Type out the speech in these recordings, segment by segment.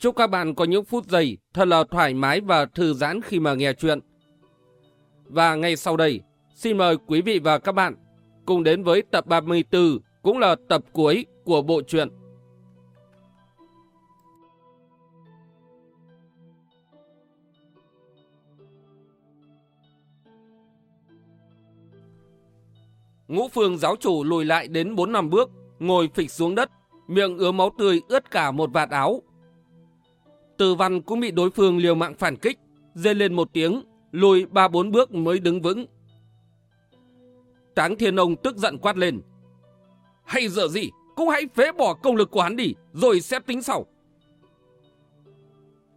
Chúc các bạn có những phút giây thật là thoải mái và thư giãn khi mà nghe chuyện. Và ngay sau đây, xin mời quý vị và các bạn cùng đến với tập 34, cũng là tập cuối của bộ truyện. Ngũ phương giáo chủ lùi lại đến 4 năm bước, ngồi phịch xuống đất, miệng ứa máu tươi ướt cả một vạt áo. Từ văn cũng bị đối phương liều mạng phản kích, dê lên một tiếng, lùi ba bốn bước mới đứng vững. Táng thiên ông tức giận quát lên. Hay giờ gì, cũng hãy phế bỏ công lực của hắn đi, rồi sẽ tính sau.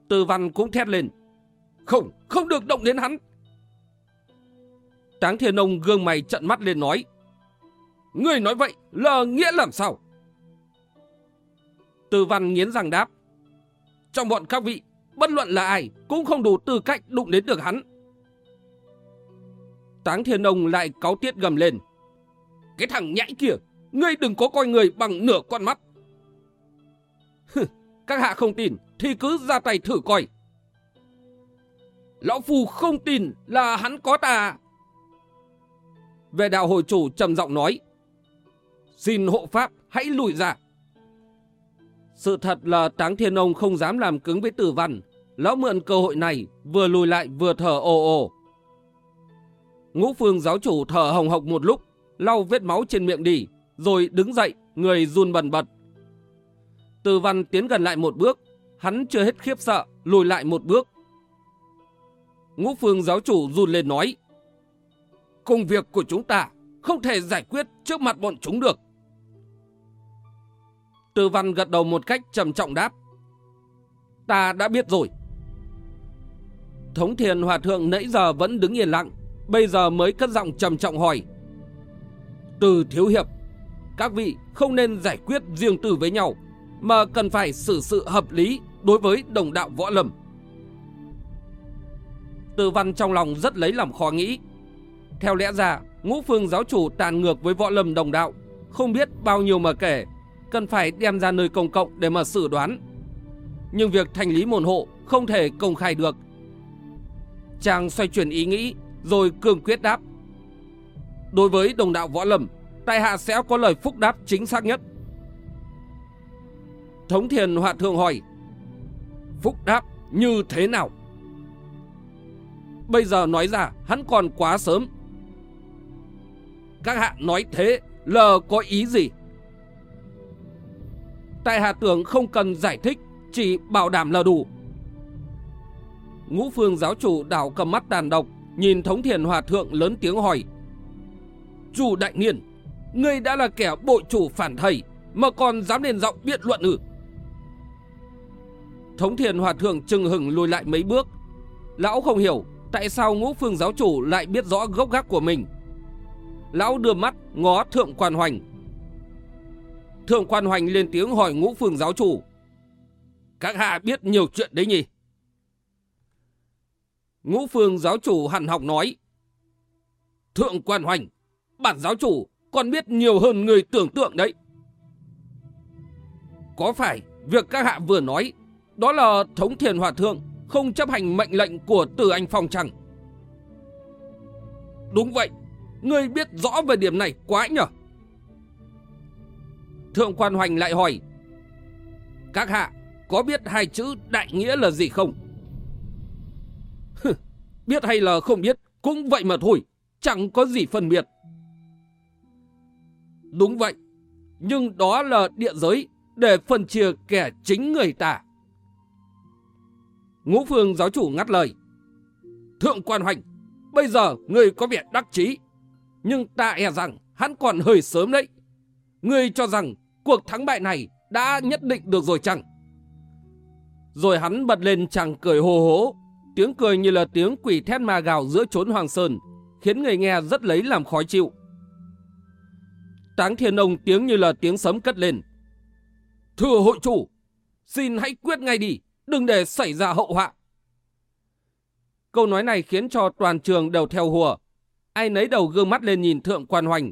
Từ văn cũng thét lên. Không, không được động đến hắn. Táng thiên ông gương mày trận mắt lên nói. Người nói vậy là nghĩa làm sao? Từ văn nghiến răng đáp. Trong bọn các vị, bất luận là ai cũng không đủ tư cách đụng đến được hắn. Táng thiên ông lại cáu tiết gầm lên. Cái thằng nhãi kia, ngươi đừng có coi người bằng nửa con mắt. các hạ không tin thì cứ ra tay thử coi. Lão Phu không tin là hắn có tà. Về đạo hội chủ trầm giọng nói. Xin hộ pháp hãy lùi ra. Sự thật là Táng Thiên Ông không dám làm cứng với tử văn. Lão mượn cơ hội này vừa lùi lại vừa thở ồ ồ. Ngũ phương giáo chủ thở hồng hộc một lúc, lau vết máu trên miệng đi, rồi đứng dậy, người run bần bật. Tử văn tiến gần lại một bước, hắn chưa hết khiếp sợ, lùi lại một bước. Ngũ phương giáo chủ run lên nói, Công việc của chúng ta không thể giải quyết trước mặt bọn chúng được. Từ văn gật đầu một cách trầm trọng đáp. Ta đã biết rồi. Thống thiền hòa thượng nãy giờ vẫn đứng yên lặng, bây giờ mới cất giọng trầm trọng hỏi. Từ thiếu hiệp, các vị không nên giải quyết riêng tư với nhau, mà cần phải xử sự hợp lý đối với đồng đạo võ lầm. Từ văn trong lòng rất lấy làm khó nghĩ. Theo lẽ ra, ngũ phương giáo chủ tàn ngược với võ lâm đồng đạo, không biết bao nhiêu mà kể, cần phải đem ra nơi công cộng để mà xử đoán. Nhưng việc thành lý môn hộ không thể công khai được. Chàng xoay chuyển ý nghĩ, rồi cương quyết đáp. Đối với đồng đạo võ lâm, tại hạ sẽ có lời phúc đáp chính xác nhất. Thống thiền hòa thượng hỏi, phúc đáp như thế nào? Bây giờ nói ra hắn còn quá sớm. Các hạ nói thế là có ý gì? Tại hạ tưởng không cần giải thích, chỉ bảo đảm là đủ. Ngũ phương giáo chủ đảo cầm mắt tàn độc, nhìn thống thiền hòa thượng lớn tiếng hỏi. Chủ đại nghiên, ngươi đã là kẻ bội chủ phản thầy, mà còn dám lên giọng biện luận ư? Thống thiền hòa thượng trừng hừng lùi lại mấy bước. Lão không hiểu tại sao ngũ phương giáo chủ lại biết rõ gốc gác của mình. Lão đưa mắt ngó thượng quan hoành Thượng quan hoành lên tiếng hỏi ngũ phương giáo chủ. Các hạ biết nhiều chuyện đấy nhỉ? Ngũ phương giáo chủ hẳn học nói. Thượng quan hoành, bản giáo chủ còn biết nhiều hơn người tưởng tượng đấy. Có phải việc các hạ vừa nói, đó là thống thiền hòa thượng không chấp hành mệnh lệnh của tử anh phong chẳng? Đúng vậy, ngươi biết rõ về điểm này quá nhở? Thượng quan hoành lại hỏi. Các hạ có biết hai chữ đại nghĩa là gì không? biết hay là không biết cũng vậy mà thôi, chẳng có gì phân biệt. Đúng vậy, nhưng đó là địa giới để phân chia kẻ chính người ta. Ngũ phương giáo chủ ngắt lời. Thượng quan hoành, bây giờ người có vẻ đắc chí, nhưng ta e rằng hắn còn hơi sớm đấy. Người cho rằng cuộc thắng bại này đã nhất định được rồi chăng? Rồi hắn bật lên chàng cười hồ hố, tiếng cười như là tiếng quỷ thét ma gào giữa chốn hoàng sơn, khiến người nghe rất lấy làm khó chịu. Táng thiên ông tiếng như là tiếng sấm cất lên. Thưa hội chủ, xin hãy quyết ngay đi, đừng để xảy ra hậu họa. Câu nói này khiến cho toàn trường đều theo hùa. Ai nấy đầu gương mắt lên nhìn thượng quan hoành.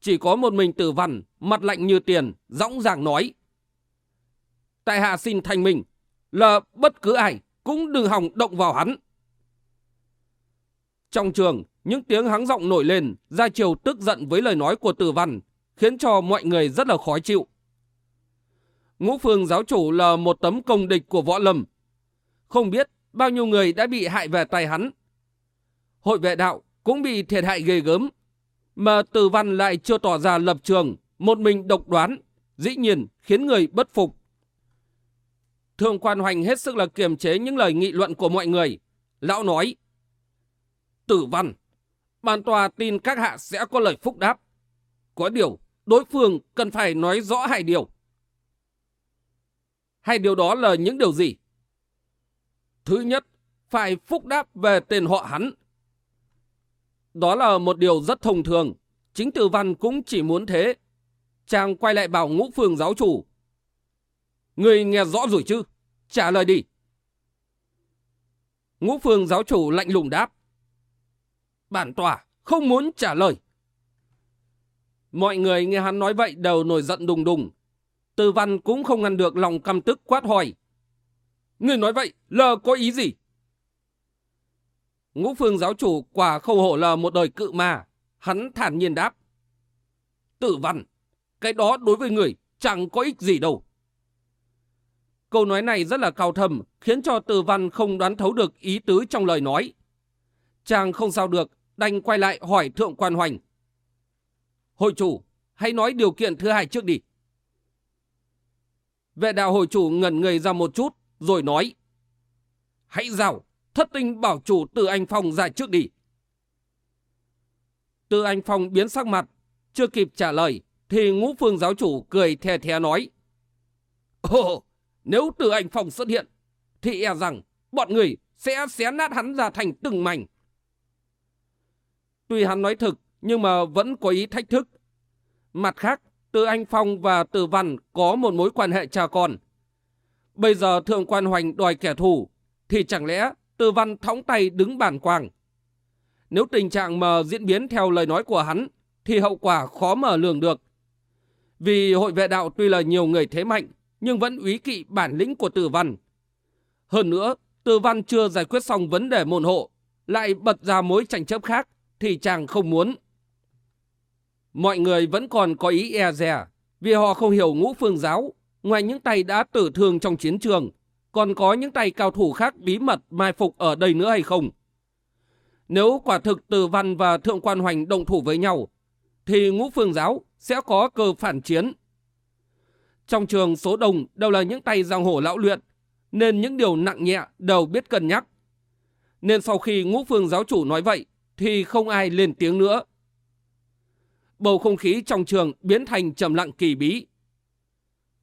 Chỉ có một mình tử văn, mặt lạnh như tiền, dõng dàng nói. Tại hạ xin thành mình, là bất cứ ai cũng đừng hòng động vào hắn. Trong trường, những tiếng hắng giọng nổi lên, ra chiều tức giận với lời nói của tử văn, khiến cho mọi người rất là khó chịu. Ngũ phương giáo chủ là một tấm công địch của võ lâm. Không biết bao nhiêu người đã bị hại về tay hắn. Hội vệ đạo cũng bị thiệt hại ghê gớm, mà tử văn lại chưa tỏ ra lập trường, một mình độc đoán, dĩ nhiên khiến người bất phục. Thường quan hoành hết sức là kiềm chế những lời nghị luận của mọi người. Lão nói, Tử văn, bản tòa tin các hạ sẽ có lời phúc đáp. Có điều, đối phương cần phải nói rõ hai điều. Hai điều đó là những điều gì? Thứ nhất, phải phúc đáp về tên họ hắn. Đó là một điều rất thông thường. Chính tử văn cũng chỉ muốn thế. Chàng quay lại bảo ngũ phương giáo chủ. Người nghe rõ rồi chứ? Trả lời đi. Ngũ phương giáo chủ lạnh lùng đáp. Bản tòa không muốn trả lời. Mọi người nghe hắn nói vậy đều nổi giận đùng đùng. Tư văn cũng không ngăn được lòng căm tức quát hỏi. Người nói vậy là có ý gì? Ngũ phương giáo chủ quả không hổ là một đời cự ma. Hắn thản nhiên đáp. Tử văn, cái đó đối với người chẳng có ích gì đâu. Câu nói này rất là cao thầm, khiến cho tử văn không đoán thấu được ý tứ trong lời nói. Chàng không sao được, đành quay lại hỏi thượng quan hoành. Hội chủ, hãy nói điều kiện thứ hai trước đi. Vệ đạo hội chủ ngẩn người ra một chút, rồi nói. Hãy rào, thất tinh bảo chủ từ anh Phong ra trước đi. Từ anh Phong biến sắc mặt, chưa kịp trả lời, thì ngũ phương giáo chủ cười thè thè nói. Ồ, nếu từ anh Phong xuất hiện, thì e rằng bọn người sẽ xé nát hắn ra thành từng mảnh. Tuy hắn nói thực, nhưng mà vẫn có ý thách thức. Mặt khác, từ anh Phong và từ Văn có một mối quan hệ cha con. Bây giờ thượng quan hoành đòi kẻ thù, thì chẳng lẽ từ Văn thõng tay đứng bản quang. Nếu tình trạng mờ diễn biến theo lời nói của hắn, thì hậu quả khó mở lường được. Vì hội vệ đạo tuy là nhiều người thế mạnh, nhưng vẫn úy kỵ bản lĩnh của tử văn. Hơn nữa, tử văn chưa giải quyết xong vấn đề môn hộ, lại bật ra mối tranh chấp khác, thì chàng không muốn. Mọi người vẫn còn có ý e dè, vì họ không hiểu ngũ phương giáo, ngoài những tay đã tử thương trong chiến trường, còn có những tay cao thủ khác bí mật mai phục ở đây nữa hay không. Nếu quả thực Từ Văn và Thượng Quan Hoành động thủ với nhau, thì ngũ phương giáo sẽ có cơ phản chiến. Trong trường số đông đều là những tay giang hồ lão luyện, nên những điều nặng nhẹ đều biết cân nhắc. Nên sau khi ngũ phương giáo chủ nói vậy, thì không ai lên tiếng nữa. Bầu không khí trong trường biến thành trầm lặng kỳ bí.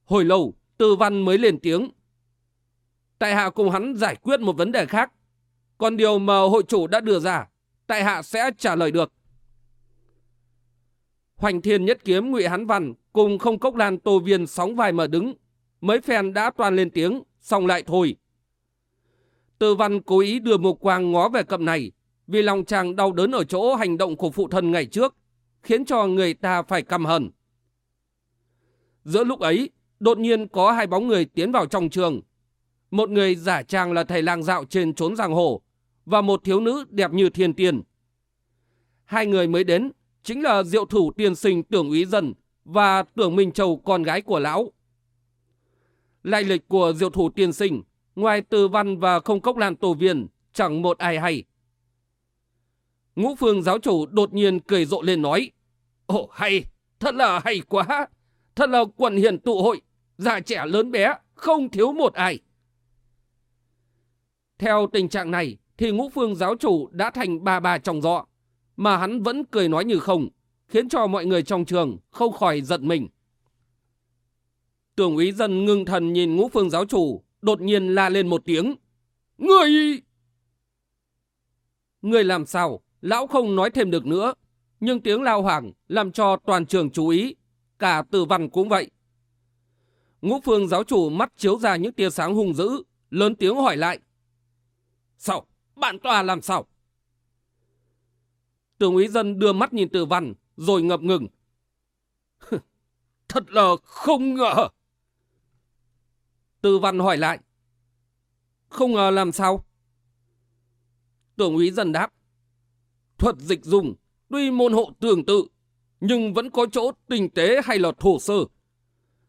Hồi lâu, Tư Văn mới lên tiếng. Tại hạ cùng hắn giải quyết một vấn đề khác. Còn điều mà hội chủ đã đưa ra, tại hạ sẽ trả lời được. Hoành thiên nhất kiếm ngụy Hán Văn cùng không cốc lan tô viên sóng vai mà đứng. Mấy phen đã toàn lên tiếng, xong lại thôi. Tư văn cố ý đưa một quang ngó về cậm này, vì lòng chàng đau đớn ở chỗ hành động của phụ thân ngày trước, khiến cho người ta phải căm hận. Giữa lúc ấy, đột nhiên có hai bóng người tiến vào trong trường. Một người giả trang là thầy lang dạo trên trốn giang hồ, và một thiếu nữ đẹp như thiên tiên. Hai người mới đến chính là diệu thủ tiên sinh tưởng úy dân và tưởng Minh Châu con gái của lão. Lai lịch của diệu thủ tiên sinh, ngoài từ văn và không cốc lan tổ viên, chẳng một ai hay. Ngũ phương giáo chủ đột nhiên cười rộ lên nói, Ồ hay, thật là hay quá, thật là quần hiền tụ hội, già trẻ lớn bé, không thiếu một ai. Theo tình trạng này, thì ngũ phương giáo chủ đã thành ba bà trong dọ mà hắn vẫn cười nói như không, khiến cho mọi người trong trường không khỏi giận mình. Tưởng úy dân ngưng thần nhìn ngũ phương giáo chủ, đột nhiên la lên một tiếng. Người! Người làm sao? Lão không nói thêm được nữa. Nhưng tiếng lao hoàng làm cho toàn trường chú ý. Cả tử văn cũng vậy. Ngũ phương giáo chủ mắt chiếu ra những tia sáng hung dữ, lớn tiếng hỏi lại. Sao? Bạn tòa làm sao? Tưởng úy dân đưa mắt nhìn tử văn, rồi ngập ngừng. Thật là không ngờ. Tử văn hỏi lại. Không ngờ làm sao? Tưởng úy dân đáp. Thuật dịch dùng, tuy môn hộ tương tự, nhưng vẫn có chỗ tinh tế hay là thổ sơ.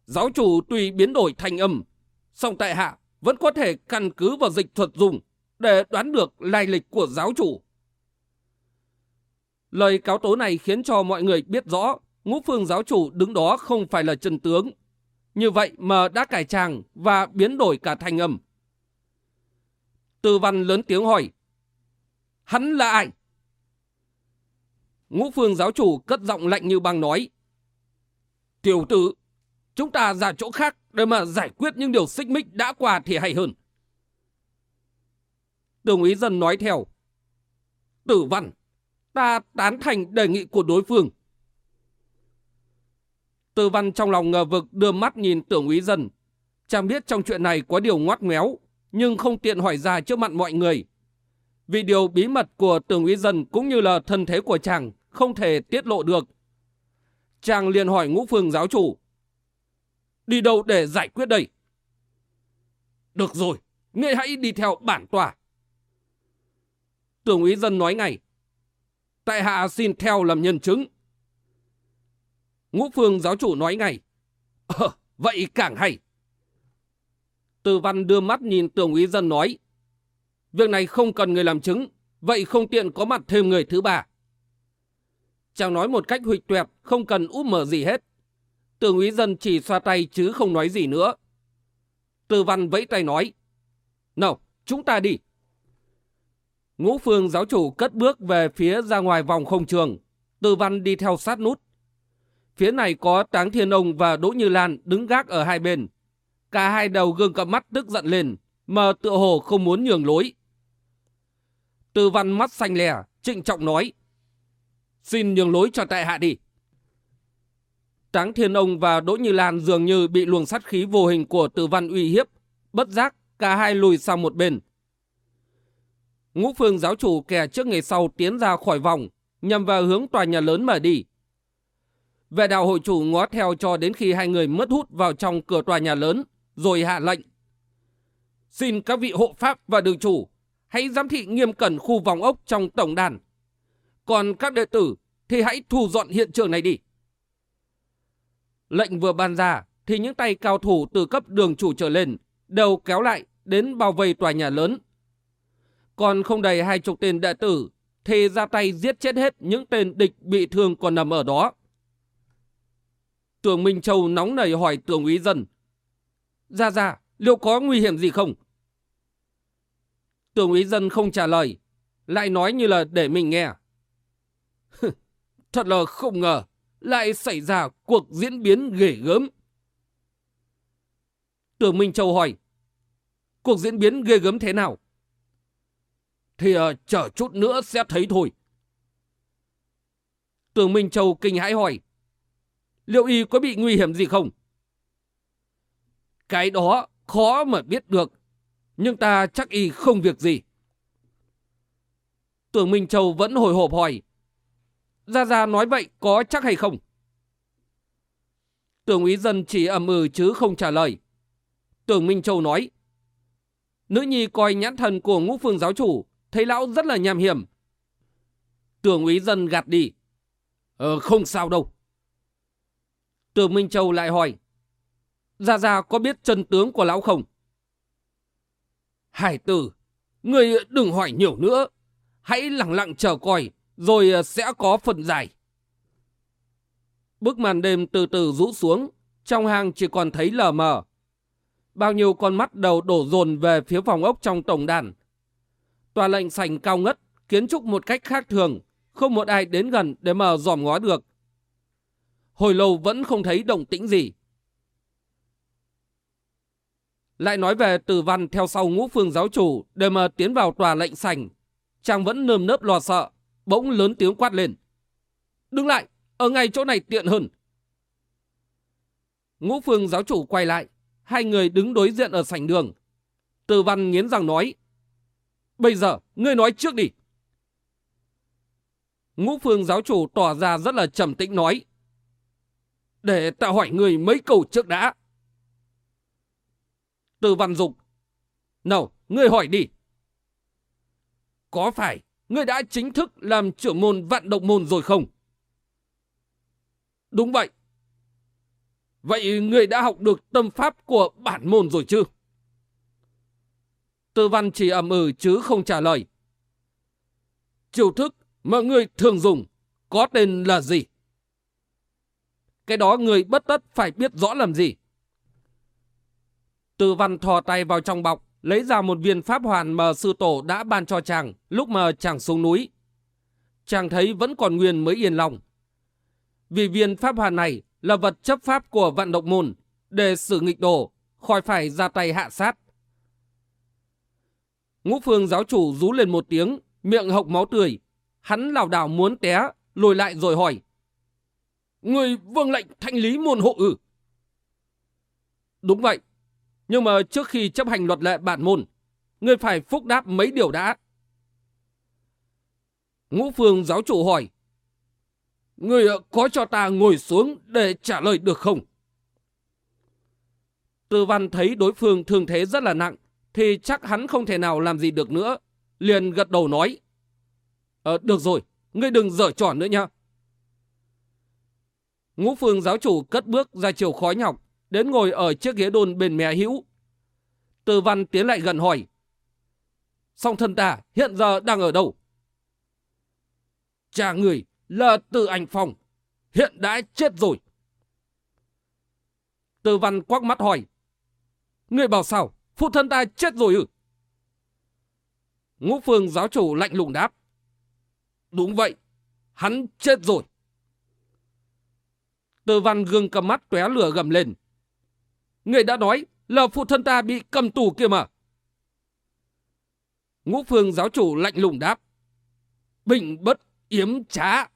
Giáo chủ tuy biến đổi thành âm, song tại hạ vẫn có thể căn cứ vào dịch thuật dùng để đoán được lai lịch của giáo chủ. Lời cáo tố này khiến cho mọi người biết rõ ngũ phương giáo chủ đứng đó không phải là chân tướng. Như vậy mà đã cải trang và biến đổi cả thành âm. Tư văn lớn tiếng hỏi. Hắn là ai? Ngũ phương giáo chủ cất giọng lạnh như băng nói. Tiểu tử, chúng ta ra chỗ khác để mà giải quyết những điều xích mích đã qua thì hay hơn. Đồng ý dân nói theo. Tử văn, ta tán thành đề nghị của đối phương. Tử văn trong lòng ngờ vực đưa mắt nhìn tưởng úy dân. Chàng biết trong chuyện này có điều ngoắt méo, nhưng không tiện hỏi ra trước mặt mọi người. Vì điều bí mật của tưởng úy dân cũng như là thân thế của chàng không thể tiết lộ được. Chàng liền hỏi ngũ phương giáo chủ. Đi đâu để giải quyết đây? Được rồi, ngươi hãy đi theo bản tòa. Tưởng úy dân nói ngay. Tại hạ xin theo làm nhân chứng. Ngũ phương giáo chủ nói ngay. Ờ, vậy càng hay. Từ văn đưa mắt nhìn tưởng úy dân nói. Việc này không cần người làm chứng, vậy không tiện có mặt thêm người thứ ba. Chàng nói một cách huỵch tuẹp, không cần úp mở gì hết. Tưởng úy dân chỉ xoa tay chứ không nói gì nữa. Từ văn vẫy tay nói. Nào, chúng ta đi. Ngũ phương giáo chủ cất bước về phía ra ngoài vòng không trường. Từ văn đi theo sát nút. Phía này có Táng Thiên Ông và Đỗ Như Lan đứng gác ở hai bên. Cả hai đầu gương cặp mắt tức giận lên, mà tựa hồ không muốn nhường lối. Từ văn mắt xanh lè, trịnh trọng nói. Xin nhường lối cho tại hạ đi. Táng Thiên Ông và Đỗ Như Lan dường như bị luồng sát khí vô hình của Từ Văn uy hiếp, bất giác cả hai lùi sang một bên. Ngũ phương giáo chủ kè trước người sau tiến ra khỏi vòng, nhằm vào hướng tòa nhà lớn mà đi. Vệ đạo hội chủ ngó theo cho đến khi hai người mất hút vào trong cửa tòa nhà lớn, rồi hạ lệnh. Xin các vị hộ pháp và đường chủ, hãy giám thị nghiêm cẩn khu vòng ốc trong tổng đàn. Còn các đệ tử thì hãy thu dọn hiện trường này đi. Lệnh vừa ban ra thì những tay cao thủ từ cấp đường chủ trở lên đều kéo lại đến bao vây tòa nhà lớn. Còn không đầy hai chục tên đệ tử thì ra tay giết chết hết những tên địch bị thương còn nằm ở đó. Tưởng Minh Châu nóng nảy hỏi tưởng úy dân. Ra ra, liệu có nguy hiểm gì không? Tưởng úy dân không trả lời, lại nói như là để mình nghe. Thật là không ngờ, lại xảy ra cuộc diễn biến ghê gớm. Tưởng Minh Châu hỏi, cuộc diễn biến ghê gớm thế nào? Thì uh, chờ chút nữa sẽ thấy thôi. Tưởng Minh Châu kinh hãi hỏi, liệu y có bị nguy hiểm gì không? Cái đó khó mà biết được, nhưng ta chắc y không việc gì. Tưởng Minh Châu vẫn hồi hộp hỏi, Gia Gia nói vậy có chắc hay không? Tưởng úy dân chỉ ầm ừ chứ không trả lời. Tưởng Minh Châu nói. Nữ nhi coi nhãn thần của ngũ phương giáo chủ, thấy lão rất là nham hiểm. Tưởng úy dân gạt đi. Ờ, không sao đâu. Tưởng Minh Châu lại hỏi. Gia Gia có biết chân tướng của lão không? Hải tử, người đừng hỏi nhiều nữa. Hãy lặng lặng chờ coi, rồi ờ, sẽ có phần giải. Bức màn đêm từ từ rũ xuống, trong hang chỉ còn thấy lờ mờ. Bao nhiêu con mắt đầu đổ dồn về phía phòng ốc trong tổng đàn. Tòa lệnh sành cao ngất, kiến trúc một cách khác thường, không một ai đến gần để mà dòm ngó được. Hồi lâu vẫn không thấy động tĩnh gì. lại nói về Từ văn theo sau ngũ phương giáo chủ để mà tiến vào tòa lệnh sành. Chàng vẫn nơm nớp lo sợ, bỗng lớn tiếng quát lên. Đứng lại, ở ngay chỗ này tiện hơn. Ngũ phương giáo chủ quay lại, hai người đứng đối diện ở sảnh đường. Từ văn nghiến răng nói. Bây giờ, ngươi nói trước đi. Ngũ phương giáo chủ tỏ ra rất là trầm tĩnh nói. Để ta hỏi người mấy câu trước đã. Từ văn dục. Nào, ngươi hỏi đi. Có phải ngươi đã chính thức làm trưởng môn vạn động môn rồi không? Đúng vậy. Vậy ngươi đã học được tâm pháp của bản môn rồi chứ? Tư văn chỉ ẩm ừ chứ không trả lời. Chiêu thức mà người thường dùng có tên là gì? Cái đó người bất tất phải biết rõ làm gì. Tư văn thò tay vào trong bọc, lấy ra một viên pháp hoàn mà sư tổ đã ban cho chàng lúc mà chàng xuống núi. Chàng thấy vẫn còn nguyên mới yên lòng. Vì viên pháp hoàn này là vật chấp pháp của vận động môn, để xử nghịch đồ, khỏi phải ra tay hạ sát. Ngũ phương giáo chủ rú lên một tiếng, miệng hộc máu tươi. Hắn lảo đảo muốn té, lùi lại rồi hỏi. Người vương lệnh thanh lý môn hộ ư? Đúng vậy. Nhưng mà trước khi chấp hành luật lệ bản môn, người phải phúc đáp mấy điều đã. Ngũ phương giáo chủ hỏi. Người có cho ta ngồi xuống để trả lời được không? Tư văn thấy đối phương thương thế rất là nặng, thì chắc hắn không thể nào làm gì được nữa. Liền gật đầu nói. Ờ, được rồi, ngươi đừng dở tròn nữa nha. Ngũ phương giáo chủ cất bước ra chiều khói nhọc, đến ngồi ở chiếc ghế đôn bên mẹ hữu. Từ văn tiến lại gần hỏi. Song thân ta hiện giờ đang ở đâu? Cha người là từ ảnh phòng, hiện đã chết rồi. Từ văn quắc mắt hỏi. Người bảo sao, phụ thân ta chết rồi ư? Ngũ phương giáo chủ lạnh lùng đáp. Đúng vậy, hắn chết rồi. Từ văn gương cầm mắt tóe lửa gầm lên. Người đã nói là phụ thân ta bị cầm tù kia mà. Ngũ phương giáo chủ lạnh lùng đáp. Bình bất yếm trá.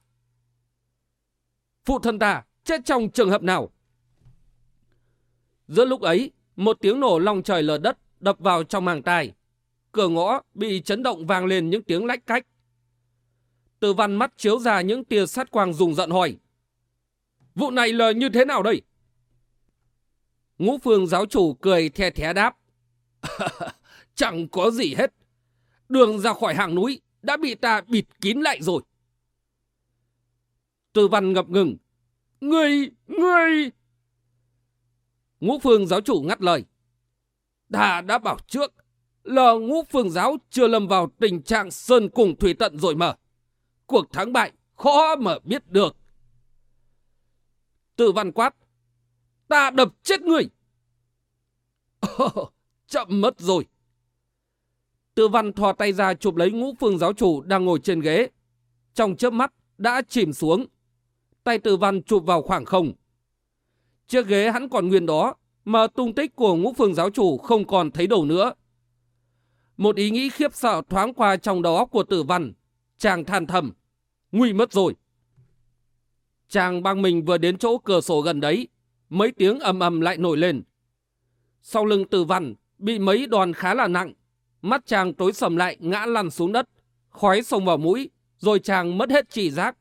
Phụ thân ta chết trong trường hợp nào? Giữa lúc ấy, một tiếng nổ long trời lở đất đập vào trong màng tai. Cửa ngõ bị chấn động vang lên những tiếng lách cách. Từ văn mắt chiếu ra những tia sát quang rùng giận hỏi. Vụ này là như thế nào đây? Ngũ phương giáo chủ cười the thé đáp. Chẳng có gì hết. Đường ra khỏi hàng núi đã bị ta bịt kín lại rồi. Từ văn ngập ngừng. Ngươi, ngươi... Ngũ phương giáo chủ ngắt lời. Ta đã bảo trước là ngũ phương giáo chưa lâm vào tình trạng sơn cùng thủy tận rồi mà. Cuộc thắng bại khó mà biết được. Từ văn quát. Ta đập chết người. Ồ, chậm mất rồi. Tự văn thò tay ra chụp lấy ngũ phương giáo chủ đang ngồi trên ghế. Trong chớp mắt đã chìm xuống. Tay Tự văn chụp vào khoảng không. Chiếc ghế hắn còn nguyên đó, mà tung tích của ngũ phương giáo chủ không còn thấy đâu nữa. Một ý nghĩ khiếp sợ thoáng qua trong đầu óc của tử văn. Chàng than thầm. Nguy mất rồi. Chàng băng mình vừa đến chỗ cửa sổ gần đấy. Mấy tiếng ầm ầm lại nổi lên. Sau lưng tử văn bị mấy đòn khá là nặng. Mắt chàng tối sầm lại ngã lăn xuống đất. Khói xông vào mũi. Rồi chàng mất hết chỉ giác.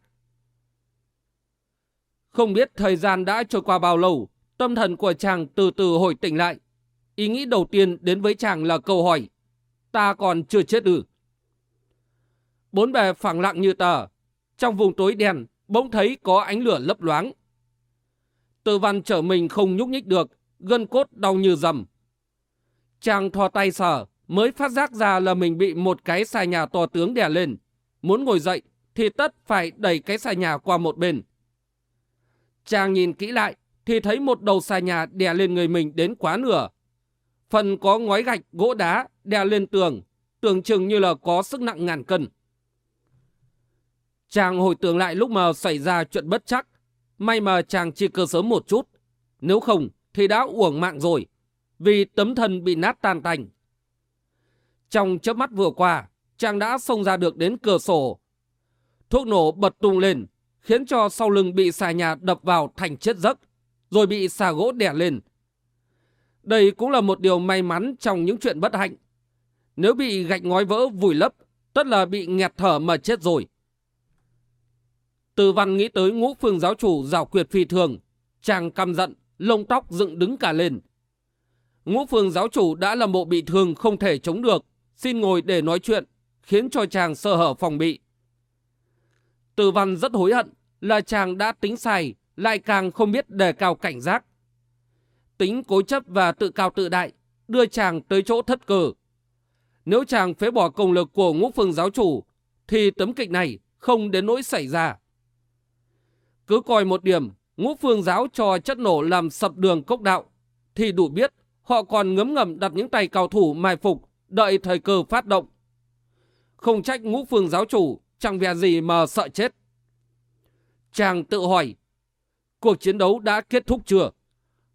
Không biết thời gian đã trôi qua bao lâu. Tâm thần của chàng từ từ hồi tỉnh lại. Ý nghĩ đầu tiên đến với chàng là câu hỏi. Ta còn chưa chết ư? Bốn bề phẳng lặng như tờ. Trong vùng tối đen, bỗng thấy có ánh lửa lấp loáng. Tư văn trở mình không nhúc nhích được, gân cốt đau như dầm. Chàng thò tay sờ, mới phát giác ra là mình bị một cái xà nhà to tướng đè lên. Muốn ngồi dậy thì tất phải đẩy cái xà nhà qua một bên. Chàng nhìn kỹ lại thì thấy một đầu xà nhà đè lên người mình đến quá nửa. Phần có ngói gạch, gỗ đá đè lên tường, tưởng chừng như là có sức nặng ngàn cân. Chàng hồi tưởng lại lúc mà xảy ra chuyện bất chắc. May mà chàng chỉ cơ sớm một chút. Nếu không thì đã uổng mạng rồi. vì tấm thân bị nát tan tành. Trong chớp mắt vừa qua, chàng đã xông ra được đến cửa sổ. Thuốc nổ bật tung lên, khiến cho sau lưng bị xà nhà đập vào thành chết giấc, rồi bị xà gỗ đẻ lên. Đây cũng là một điều may mắn trong những chuyện bất hạnh. Nếu bị gạch ngói vỡ vùi lấp, tất là bị nghẹt thở mà chết rồi. Từ văn nghĩ tới ngũ phương giáo chủ rào quyệt phi thường, chàng căm giận, lông tóc dựng đứng cả lên. Ngũ phương giáo chủ đã là bộ bị thương không thể chống được, xin ngồi để nói chuyện, khiến cho chàng sơ hở phòng bị. Từ văn rất hối hận là chàng đã tính sai, lại càng không biết đề cao cảnh giác. Tính cố chấp và tự cao tự đại đưa chàng tới chỗ thất cờ. Nếu chàng phế bỏ công lực của ngũ phương giáo chủ, thì tấm kịch này không đến nỗi xảy ra. Cứ coi một điểm, ngũ phương giáo cho chất nổ làm sập đường cốc đạo, thì đủ biết họ còn ngấm ngầm đặt những tay cao thủ mai phục, đợi thời cơ phát động. Không trách ngũ phương giáo chủ, chẳng vẻ gì mà sợ chết. Chàng tự hỏi, cuộc chiến đấu đã kết thúc chưa?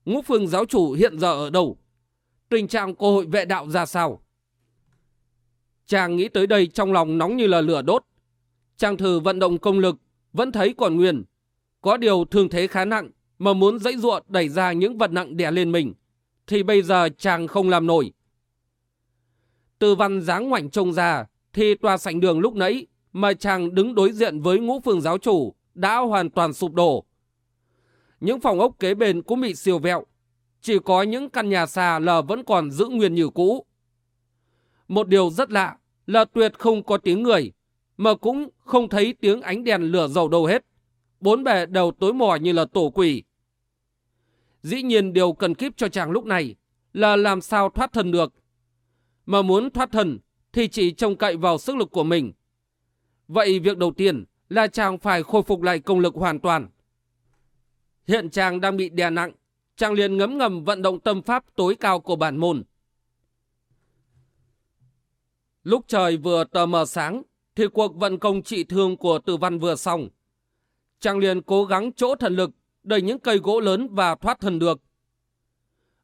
Ngũ phương giáo chủ hiện giờ ở đâu? Tình trạng của hội vệ đạo ra sao? Chàng nghĩ tới đây trong lòng nóng như là lửa đốt. Chàng thử vận động công lực, vẫn thấy còn nguyên. Có điều thương thế khá nặng, mà muốn dãy ruộng đẩy ra những vật nặng đè lên mình, thì bây giờ chàng không làm nổi. Từ văn dáng ngoảnh trông ra, thì tòa sảnh đường lúc nãy mà chàng đứng đối diện với ngũ phương giáo chủ đã hoàn toàn sụp đổ. Những phòng ốc kế bên cũng bị siêu vẹo, chỉ có những căn nhà xà là vẫn còn giữ nguyên như cũ. Một điều rất lạ là tuyệt không có tiếng người, mà cũng không thấy tiếng ánh đèn lửa dầu đâu hết. Bốn bề đều tối mò như là tổ quỷ. Dĩ nhiên điều cần kíp cho chàng lúc này là làm sao thoát thân được. Mà muốn thoát thân thì chỉ trông cậy vào sức lực của mình. Vậy việc đầu tiên là chàng phải khôi phục lại công lực hoàn toàn. Hiện chàng đang bị đè nặng, chàng liền ngấm ngầm vận động tâm pháp tối cao của bản môn. Lúc trời vừa tờ mờ sáng, thì cuộc vận công trị thương của tử văn vừa xong. Chàng liền cố gắng chỗ thần lực, đẩy những cây gỗ lớn và thoát thần được.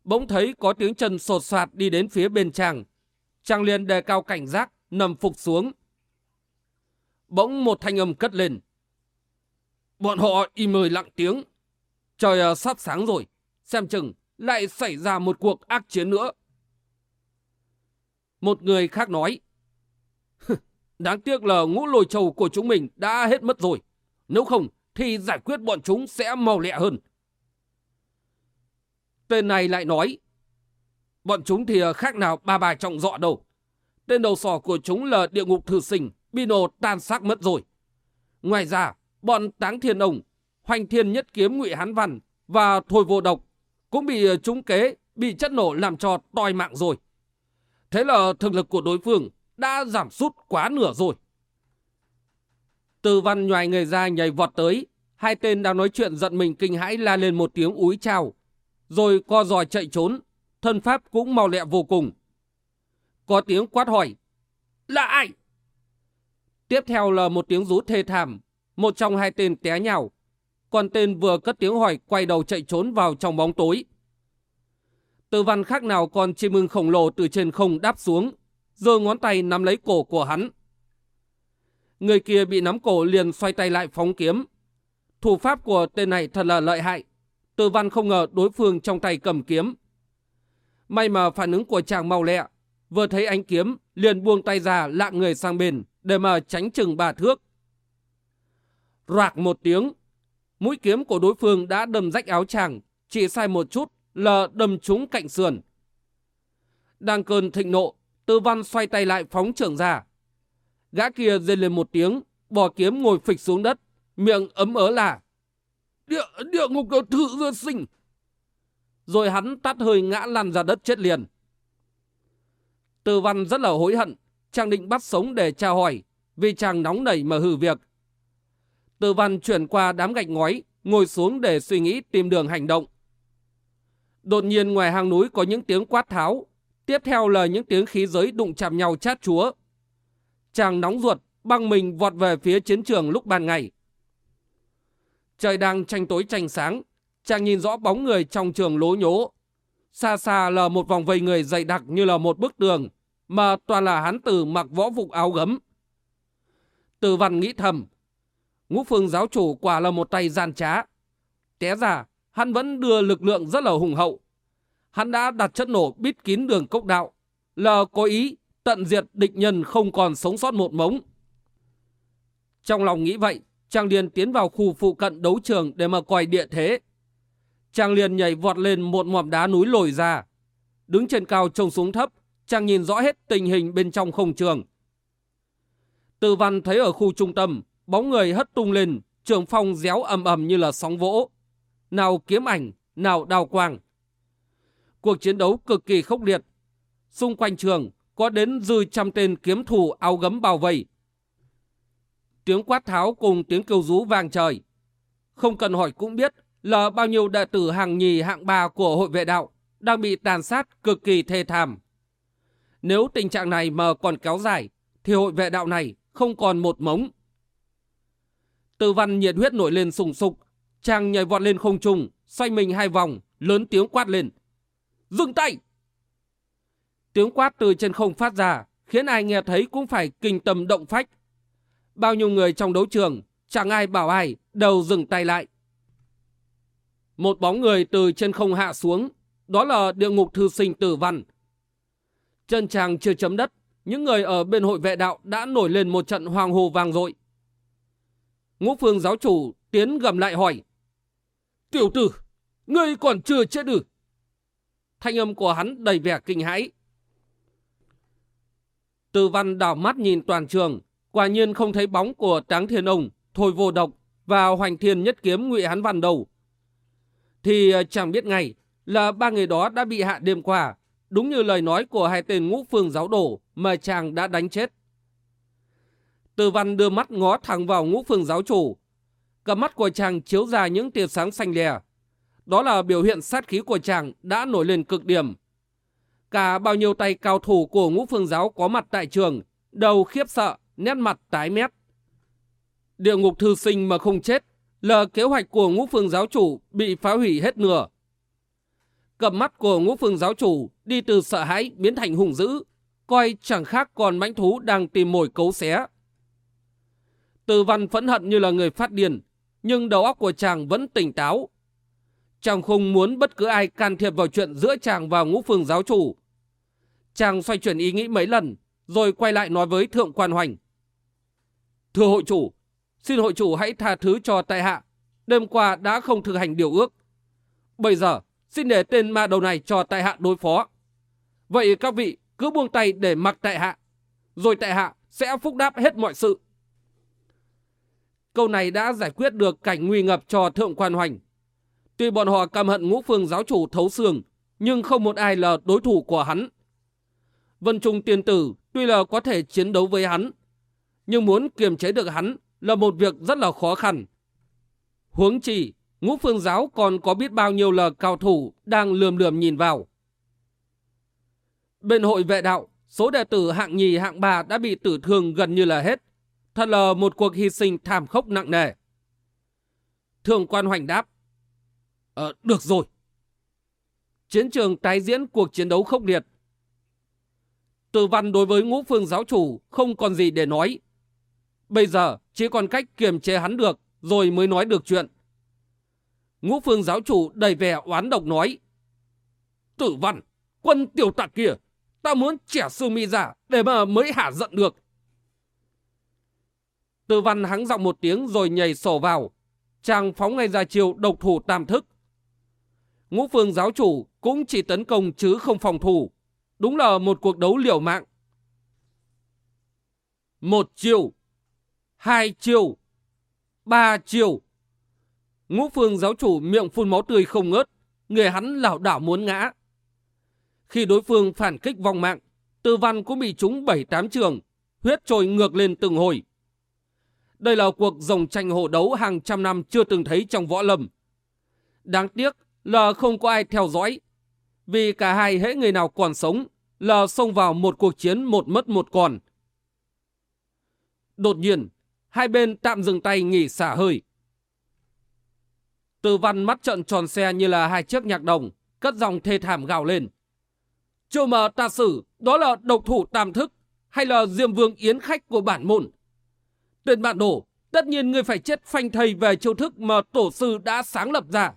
Bỗng thấy có tiếng chân sột soạt đi đến phía bên chàng. Chàng liền đề cao cảnh giác, nằm phục xuống. Bỗng một thanh âm cất lên. Bọn họ im mời lặng tiếng. Trời à, sắp sáng rồi, xem chừng lại xảy ra một cuộc ác chiến nữa. Một người khác nói. Đáng tiếc là ngũ lồi trầu của chúng mình đã hết mất rồi. Nếu không thì giải quyết bọn chúng sẽ mau lẹ hơn. Tên này lại nói. Bọn chúng thì à, khác nào ba bà trọng dọ đâu. Tên đầu sò của chúng là địa ngục thử sinh, Bino tan xác mất rồi. Ngoài ra, bọn táng thiên ông, hoành thiên nhất kiếm ngụy hán văn và thôi vô độc cũng bị ờ, trúng kế, bị chất nổ làm cho toi mạng rồi. Thế là thực lực của đối phương đã giảm sút quá nửa rồi. Từ văn nhoài người ra nhảy vọt tới, hai tên đang nói chuyện giận mình kinh hãi la lên một tiếng úi chào, rồi co giò chạy trốn, thân pháp cũng mau lẹ vô cùng. Có tiếng quát hỏi, là ai? Tiếp theo là một tiếng rú thê thảm, một trong hai tên té nhào, còn tên vừa cất tiếng hỏi quay đầu chạy trốn vào trong bóng tối. Từ văn khác nào còn chim ưng khổng lồ từ trên không đáp xuống, giơ ngón tay nắm lấy cổ của hắn. Người kia bị nắm cổ liền xoay tay lại phóng kiếm. Thủ pháp của tên này thật là lợi hại. Từ văn không ngờ đối phương trong tay cầm kiếm. May mà phản ứng của chàng mau lẹ. Vừa thấy ánh kiếm, liền buông tay ra lạng người sang bên để mà tránh chừng bà thước. Roạc một tiếng, mũi kiếm của đối phương đã đâm rách áo chàng, chỉ sai một chút là đâm trúng cạnh sườn. Đang cơn thịnh nộ, tư văn xoay tay lại phóng trưởng ra. Gã kia rên lên một tiếng, bỏ kiếm ngồi phịch xuống đất, miệng ấm ớ là Địa, địa ngục thử dưa sinh. Rồi hắn tắt hơi ngã lăn ra đất chết liền. Tư văn rất là hối hận, chàng định bắt sống để tra hỏi, vì chàng nóng nảy mà hư việc. Từ văn chuyển qua đám gạch ngói, ngồi xuống để suy nghĩ tìm đường hành động. Đột nhiên ngoài hang núi có những tiếng quát tháo, tiếp theo là những tiếng khí giới đụng chạm nhau chát chúa. Chàng nóng ruột, băng mình vọt về phía chiến trường lúc ban ngày. Trời đang tranh tối tranh sáng, chàng nhìn rõ bóng người trong trường lố nhố. xa xa là một vòng vây người dày đặc như là một bức tường, mà toàn là hán tử mặc võ phục áo gấm. Từ văn nghĩ thầm, ngũ phương giáo chủ quả là một tay gian trá. Té ra, hắn vẫn đưa lực lượng rất là hùng hậu. Hắn đã đặt chất nổ bít kín đường cốc đạo, là có ý tận diệt địch nhân không còn sống sót một mống. Trong lòng nghĩ vậy, Trang liền tiến vào khu phụ cận đấu trường để mà coi địa thế. Trang liền nhảy vọt lên một mỏm đá núi lồi ra. Đứng trên cao trông xuống thấp, chàng nhìn rõ hết tình hình bên trong không trường. Từ văn thấy ở khu trung tâm, bóng người hất tung lên, trường phong réo ầm ầm như là sóng vỗ. Nào kiếm ảnh, nào đào quang. Cuộc chiến đấu cực kỳ khốc liệt. Xung quanh trường có đến dư trăm tên kiếm thủ áo gấm bao vây. Tiếng quát tháo cùng tiếng kêu rú vang trời. Không cần hỏi cũng biết là bao nhiêu đệ tử hàng nhì hạng ba của hội vệ đạo đang bị tàn sát cực kỳ thê thảm. Nếu tình trạng này mà còn kéo dài, thì hội vệ đạo này không còn một mống. Tư văn nhiệt huyết nổi lên sùng sục, chàng nhảy vọt lên không trung, xoay mình hai vòng, lớn tiếng quát lên. Dừng tay! Tiếng quát từ trên không phát ra, khiến ai nghe thấy cũng phải kinh tâm động phách. Bao nhiêu người trong đấu trường, chẳng ai bảo ai, đều dừng tay lại. Một bóng người từ trên không hạ xuống, đó là địa ngục thư sinh tử văn. Chân chàng chưa chấm đất, những người ở bên hội vệ đạo đã nổi lên một trận hoàng hồ vang dội. Ngũ phương giáo chủ tiến gầm lại hỏi. Tiểu tử, ngươi còn chưa chết được. Thanh âm của hắn đầy vẻ kinh hãi. Từ văn đảo mắt nhìn toàn trường, quả nhiên không thấy bóng của tráng thiên ông, thôi vô độc và hoành thiên nhất kiếm ngụy hắn văn đầu. Thì ờ, chẳng biết ngay là ba người đó đã bị hạ đêm qua, đúng như lời nói của hai tên ngũ phương giáo đổ mà chàng đã đánh chết. Từ văn đưa mắt ngó thẳng vào ngũ phương giáo chủ. Cầm mắt của chàng chiếu ra những tia sáng xanh lè. Đó là biểu hiện sát khí của chàng đã nổi lên cực điểm. Cả bao nhiêu tay cao thủ của ngũ phương giáo có mặt tại trường, đầu khiếp sợ, nét mặt tái mét. Địa ngục thư sinh mà không chết là kế hoạch của ngũ phương giáo chủ bị phá hủy hết nửa cặp mắt của ngũ phương giáo chủ đi từ sợ hãi biến thành hùng dữ, coi chẳng khác còn mãnh thú đang tìm mồi cấu xé. Từ văn phẫn hận như là người phát điên, nhưng đầu óc của chàng vẫn tỉnh táo. Chàng không muốn bất cứ ai can thiệp vào chuyện giữa chàng và ngũ phương giáo chủ. Chàng xoay chuyển ý nghĩ mấy lần, rồi quay lại nói với Thượng Quan Hoành. Thưa hội chủ, xin hội chủ hãy tha thứ cho tại hạ. Đêm qua đã không thực hành điều ước. Bây giờ, xin để tên ma đầu này cho tại hạ đối phó. Vậy các vị cứ buông tay để mặc tại hạ. Rồi tại hạ sẽ phúc đáp hết mọi sự. Câu này đã giải quyết được cảnh nguy ngập cho Thượng Quan Hoành. Tuy bọn họ căm hận ngũ phương giáo chủ thấu xương, nhưng không một ai là đối thủ của hắn. Vân Trung tiên tử tuy là có thể chiến đấu với hắn, nhưng muốn kiềm chế được hắn là một việc rất là khó khăn. Huống chi, ngũ phương giáo còn có biết bao nhiêu là cao thủ đang lườm lườm nhìn vào. Bên hội vệ đạo, số đệ tử hạng nhì hạng ba đã bị tử thương gần như là hết. Thật là một cuộc hy sinh thảm khốc nặng nề. Thường quan hoành đáp. Ờ, được rồi. Chiến trường tái diễn cuộc chiến đấu khốc liệt. Từ văn đối với ngũ phương giáo chủ không còn gì để nói. Bây giờ chỉ còn cách kiềm chế hắn được rồi mới nói được chuyện. Ngũ phương giáo chủ đầy vẻ oán độc nói. Tử văn, quân tiểu tạc kia, ta muốn trẻ sư mi ra để mà mới hạ giận được. Tử văn hắng giọng một tiếng rồi nhảy sổ vào. Chàng phóng ngay ra chiều độc thủ tam thức. Ngũ phương giáo chủ cũng chỉ tấn công chứ không phòng thủ. Đúng là một cuộc đấu liều mạng. Một chiều, hai chiều, ba chiều. Ngũ phương giáo chủ miệng phun máu tươi không ngớt, người hắn lảo đảo muốn ngã. Khi đối phương phản kích vong mạng, tư văn cũng bị trúng bảy tám trường, huyết trôi ngược lên từng hồi. Đây là cuộc rồng tranh hộ đấu hàng trăm năm chưa từng thấy trong võ lâm. Đáng tiếc là không có ai theo dõi, vì cả hai hễ người nào còn sống là xông vào một cuộc chiến một mất một còn. Đột nhiên, hai bên tạm dừng tay nghỉ xả hơi. Từ văn mắt trận tròn xe như là hai chiếc nhạc đồng, cất dòng thê thảm gào lên. Chưa mà ta xử, đó là độc thủ tam thức, hay là diêm vương yến khách của bản môn. Tên bản đổ, tất nhiên ngươi phải chết phanh thầy về chiêu thức mà tổ sư đã sáng lập ra.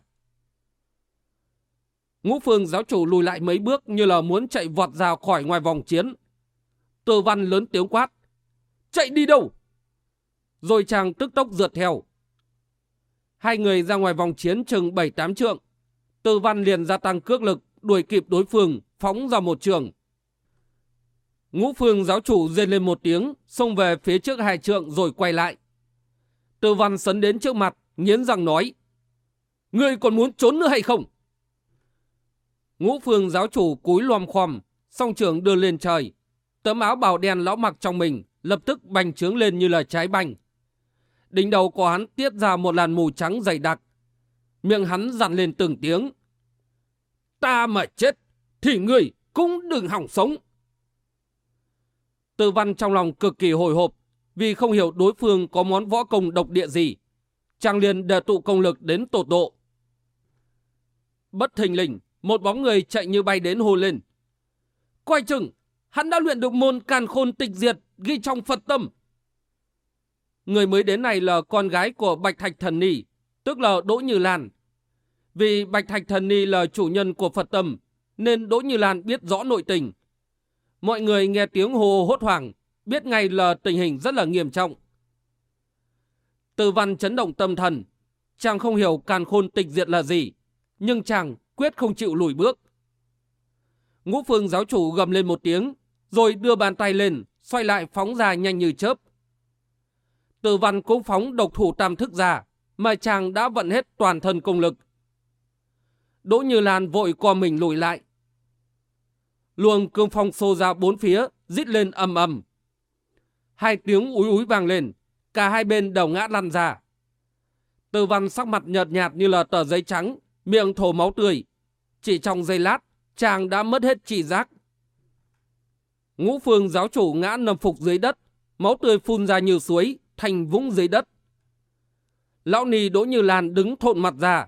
Ngũ phương giáo chủ lùi lại mấy bước như là muốn chạy vọt ra khỏi ngoài vòng chiến. Tư văn lớn tiếng quát. Chạy đi đâu? Rồi chàng tức tốc rượt theo. Hai người ra ngoài vòng chiến chừng 7-8 trượng. Tư văn liền gia tăng cước lực, đuổi kịp đối phương, phóng ra một trường. Ngũ phương giáo chủ rên lên một tiếng, xông về phía trước hai trượng rồi quay lại. Tư văn sấn đến trước mặt, nghiến răng nói. Ngươi còn muốn trốn nữa hay không? Ngũ phương giáo chủ cúi loam khoằm, song trường đưa lên trời. Tấm áo bào đen lão mặc trong mình, lập tức bành trướng lên như là trái bành. Đỉnh đầu của hắn tiết ra một làn mù trắng dày đặc. Miệng hắn dặn lên từng tiếng. Ta mà chết, thì người cũng đừng hỏng sống. Tư văn trong lòng cực kỳ hồi hộp, vì không hiểu đối phương có món võ công độc địa gì. Chàng liền đề tụ công lực đến tột độ. Bất thình lình, một bóng người chạy như bay đến hồ lên. Quay chừng, hắn đã luyện được môn càn khôn tịch diệt ghi trong Phật tâm. Người mới đến này là con gái của Bạch Thạch Thần Ni, tức là Đỗ Như Lan. Vì Bạch Thạch Thần Ni là chủ nhân của Phật tâm, nên Đỗ Như Lan biết rõ nội tình. Mọi người nghe tiếng hồ hốt hoảng, biết ngay là tình hình rất là nghiêm trọng. Từ văn chấn động tâm thần, chàng không hiểu càn khôn tịch diệt là gì, nhưng chàng quyết không chịu lùi bước. Ngũ phương giáo chủ gầm lên một tiếng, rồi đưa bàn tay lên, xoay lại phóng ra nhanh như chớp. Từ văn cũng phóng độc thủ tam thức ra, mà chàng đã vận hết toàn thân công lực. Đỗ Như Lan vội co mình lùi lại. Luồng cương phong xô ra bốn phía, rít lên ầm ầm. Hai tiếng úi úi vang lên, cả hai bên đầu ngã lăn ra. Từ văn sắc mặt nhợt nhạt như là tờ giấy trắng, miệng thổ máu tươi. Chỉ trong giây lát, chàng đã mất hết chỉ giác. Ngũ phương giáo chủ ngã nằm phục dưới đất, máu tươi phun ra như suối, thành vũng dưới đất. Lão Nì Đỗ Như Lan đứng thộn mặt ra.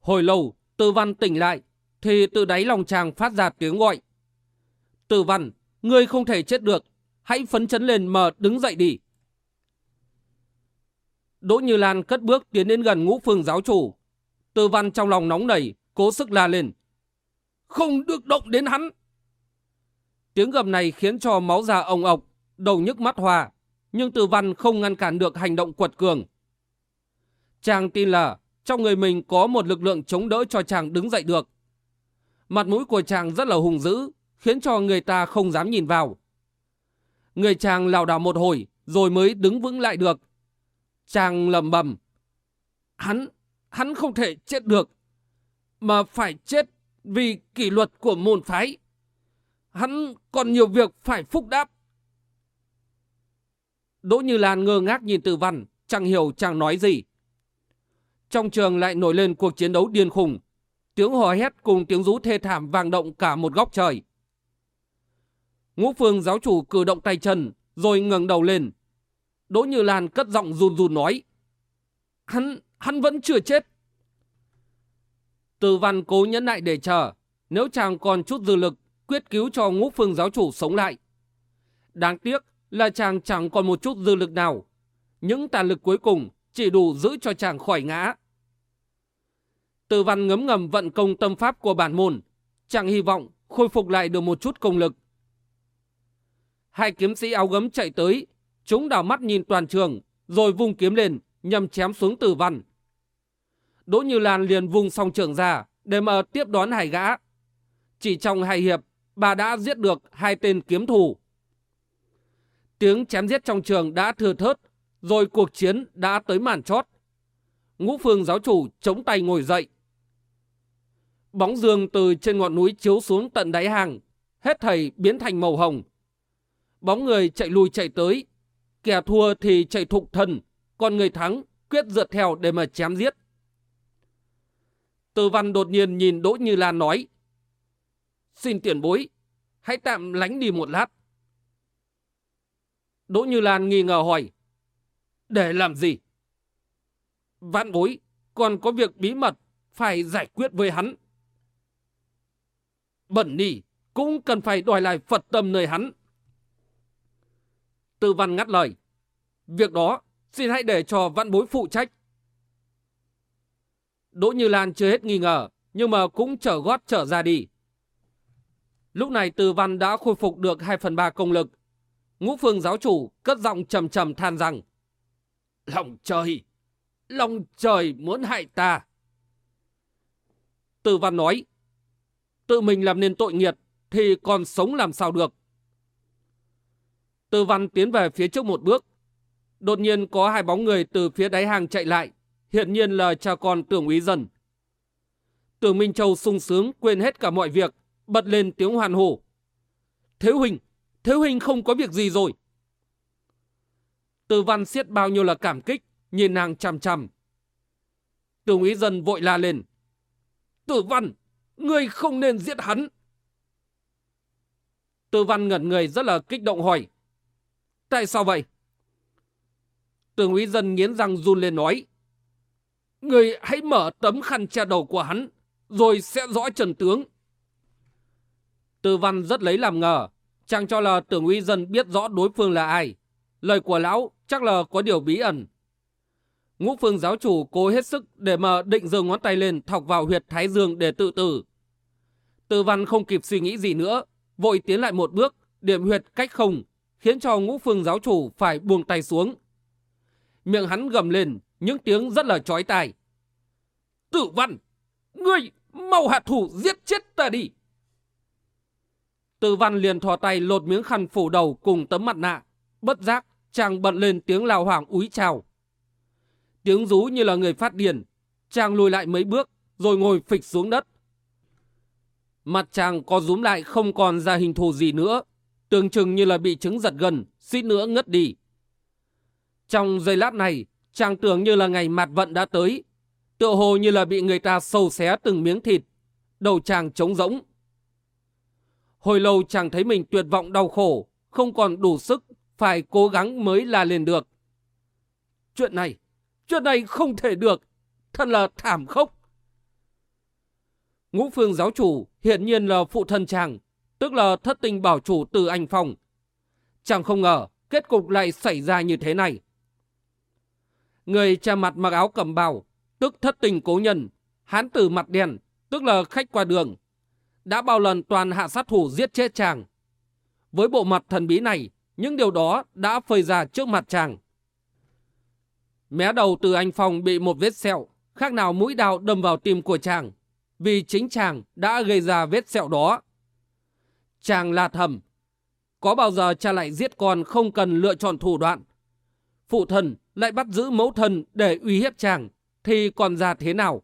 Hồi lâu, Tư Văn tỉnh lại, thì từ đáy lòng chàng phát ra tiếng gọi. Tư Văn, ngươi không thể chết được, hãy phấn chấn lên mà đứng dậy đi. Đỗ Như Lan cất bước tiến đến gần ngũ phương giáo chủ. Tư Văn trong lòng nóng nảy, cố sức la lên. Không được động đến hắn. Tiếng gầm này khiến cho máu già ông ọc, đầu nhức mắt hòa, nhưng Từ Văn không ngăn cản được hành động quật cường. Chàng tin là trong người mình có một lực lượng chống đỡ cho chàng đứng dậy được. Mặt mũi của chàng rất là hùng dữ, khiến cho người ta không dám nhìn vào. Người chàng lảo đảo một hồi, rồi mới đứng vững lại được. Chàng lầm bầm. Hắn, hắn không thể chết được, mà phải chết vì kỷ luật của môn phái. Hắn còn nhiều việc phải phúc đáp. Đỗ Như Lan ngơ ngác nhìn Từ Văn, chẳng hiểu chàng nói gì. Trong trường lại nổi lên cuộc chiến đấu điên khùng. Tiếng hò hét cùng tiếng rú thê thảm vang động cả một góc trời. Ngũ phương giáo chủ cử động tay chân, rồi ngẩng đầu lên. Đỗ Như Lan cất giọng run run nói. Hắn, hắn vẫn chưa chết. Từ văn cố nhẫn nại để chờ. Nếu chàng còn chút dư lực, quyết cứu cho ngũ phương giáo chủ sống lại. Đáng tiếc là chàng chẳng còn một chút dư lực nào. Những tàn lực cuối cùng chỉ đủ giữ cho chàng khỏi ngã. Từ văn ngấm ngầm vận công tâm pháp của bản môn, chàng hy vọng khôi phục lại được một chút công lực. Hai kiếm sĩ áo gấm chạy tới, chúng đảo mắt nhìn toàn trường, rồi vung kiếm lên, nhằm chém xuống từ văn. Đỗ Như Lan liền vung song trưởng ra, để mà tiếp đón hải gã. Chỉ trong hai hiệp, bà đã giết được hai tên kiếm thủ. Tiếng chém giết trong trường đã thừa thớt, rồi cuộc chiến đã tới màn chót. Ngũ phương giáo chủ chống tay ngồi dậy. Bóng dương từ trên ngọn núi chiếu xuống tận đáy hàng, hết thầy biến thành màu hồng. Bóng người chạy lùi chạy tới, kẻ thua thì chạy thục thần, còn người thắng quyết dượt theo để mà chém giết. Từ văn đột nhiên nhìn Đỗ Như Lan nói, Xin tiền bối, hãy tạm lánh đi một lát. Đỗ Như Lan nghi ngờ hỏi, để làm gì? Vạn bối, còn có việc bí mật phải giải quyết với hắn. Bẩn nỉ cũng cần phải đòi lại Phật tâm nơi hắn. Tư văn ngắt lời. Việc đó xin hãy để cho Vạn bối phụ trách. Đỗ Như Lan chưa hết nghi ngờ, nhưng mà cũng trở gót trở ra đi. Lúc này Từ Văn đã khôi phục được 2 phần 3 công lực. Ngũ phương giáo chủ cất giọng trầm trầm than rằng Lòng trời, lòng trời muốn hại ta. Tử Văn nói Tự mình làm nên tội nghiệt thì còn sống làm sao được. Từ Văn tiến về phía trước một bước. Đột nhiên có hai bóng người từ phía đáy hàng chạy lại. Hiện nhiên là cha con tưởng úy dần. Tưởng Minh Châu sung sướng quên hết cả mọi việc, bật lên tiếng hoàn hổ. Thế huynh!" Thế huynh không có việc gì rồi. Từ văn siết bao nhiêu là cảm kích, nhìn nàng chằm chằm. Tưởng úy dân vội la lên. Tử văn, ngươi không nên giết hắn. Từ văn ngẩn người rất là kích động hỏi. Tại sao vậy? Tưởng úy dân nghiến răng run lên nói. Người hãy mở tấm khăn che đầu của hắn, rồi sẽ rõ trần tướng. Tư văn rất lấy làm ngờ, Chàng cho là tưởng uy dân biết rõ đối phương là ai. Lời của lão chắc là có điều bí ẩn. Ngũ phương giáo chủ cố hết sức để mà định giơ ngón tay lên thọc vào huyệt thái dương để tự tử. Tư văn không kịp suy nghĩ gì nữa, vội tiến lại một bước, điểm huyệt cách không, khiến cho ngũ phương giáo chủ phải buông tay xuống. Miệng hắn gầm lên, những tiếng rất là chói tai. Tử văn, ngươi mau hạ thủ giết chết ta đi. Từ văn liền thò tay lột miếng khăn phủ đầu cùng tấm mặt nạ. Bất giác, chàng bật lên tiếng lao hoàng úi chào. Tiếng rú như là người phát điền. Chàng lùi lại mấy bước, rồi ngồi phịch xuống đất. Mặt chàng có rúm lại không còn ra hình thù gì nữa. Tưởng chừng như là bị trứng giật gần, suýt nữa ngất đi. Trong giây lát này, chàng tưởng như là ngày mặt vận đã tới. Tựa hồ như là bị người ta sâu xé từng miếng thịt. Đầu chàng trống rỗng. Hồi lâu chàng thấy mình tuyệt vọng đau khổ, không còn đủ sức, phải cố gắng mới la lên được. Chuyện này, chuyện này không thể được, thật là thảm khốc. Ngũ phương giáo chủ hiện nhiên là phụ thân chàng, tức là thất tinh bảo chủ từ anh Phong. Chàng không ngờ kết cục lại xảy ra như thế này. Người cha mặt mặc áo cầm bào, tức thất tình cố nhân, hán tử mặt đen, tức là khách qua đường. Đã bao lần toàn hạ sát thủ giết chết chàng. Với bộ mặt thần bí này, những điều đó đã phơi ra trước mặt chàng. Mé đầu từ anh Phong bị một vết sẹo, khác nào mũi đào đâm vào tim của chàng, vì chính chàng đã gây ra vết sẹo đó. Chàng là thầm. Có bao giờ cha lại giết con không cần lựa chọn thủ đoạn? Phụ thần lại bắt giữ mẫu thần để uy hiếp chàng, thì còn ra thế nào?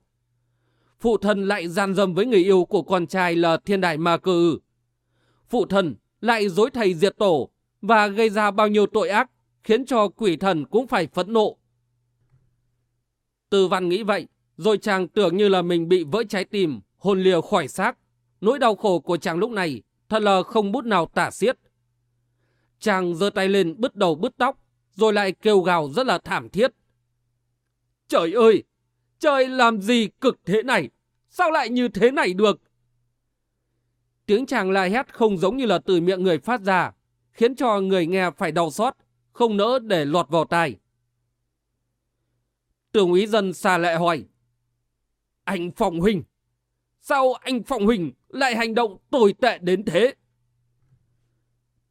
Phụ thân lại gian dâm với người yêu của con trai là thiên đại ma cư. Phụ thần lại dối thầy diệt tổ và gây ra bao nhiêu tội ác khiến cho quỷ thần cũng phải phẫn nộ. Từ văn nghĩ vậy, rồi chàng tưởng như là mình bị vỡ trái tim, hồn liều khỏi xác. Nỗi đau khổ của chàng lúc này thật là không bút nào tả xiết. Chàng giơ tay lên bứt đầu bứt tóc, rồi lại kêu gào rất là thảm thiết. Trời ơi! Trời làm gì cực thế này? Sao lại như thế này được? Tiếng chàng la hét không giống như là từ miệng người phát ra, khiến cho người nghe phải đau xót, không nỡ để lọt vào tai. Tưởng úy dân xa lệ hỏi. Anh Phong Huỳnh, sao anh Phong Huỳnh lại hành động tồi tệ đến thế?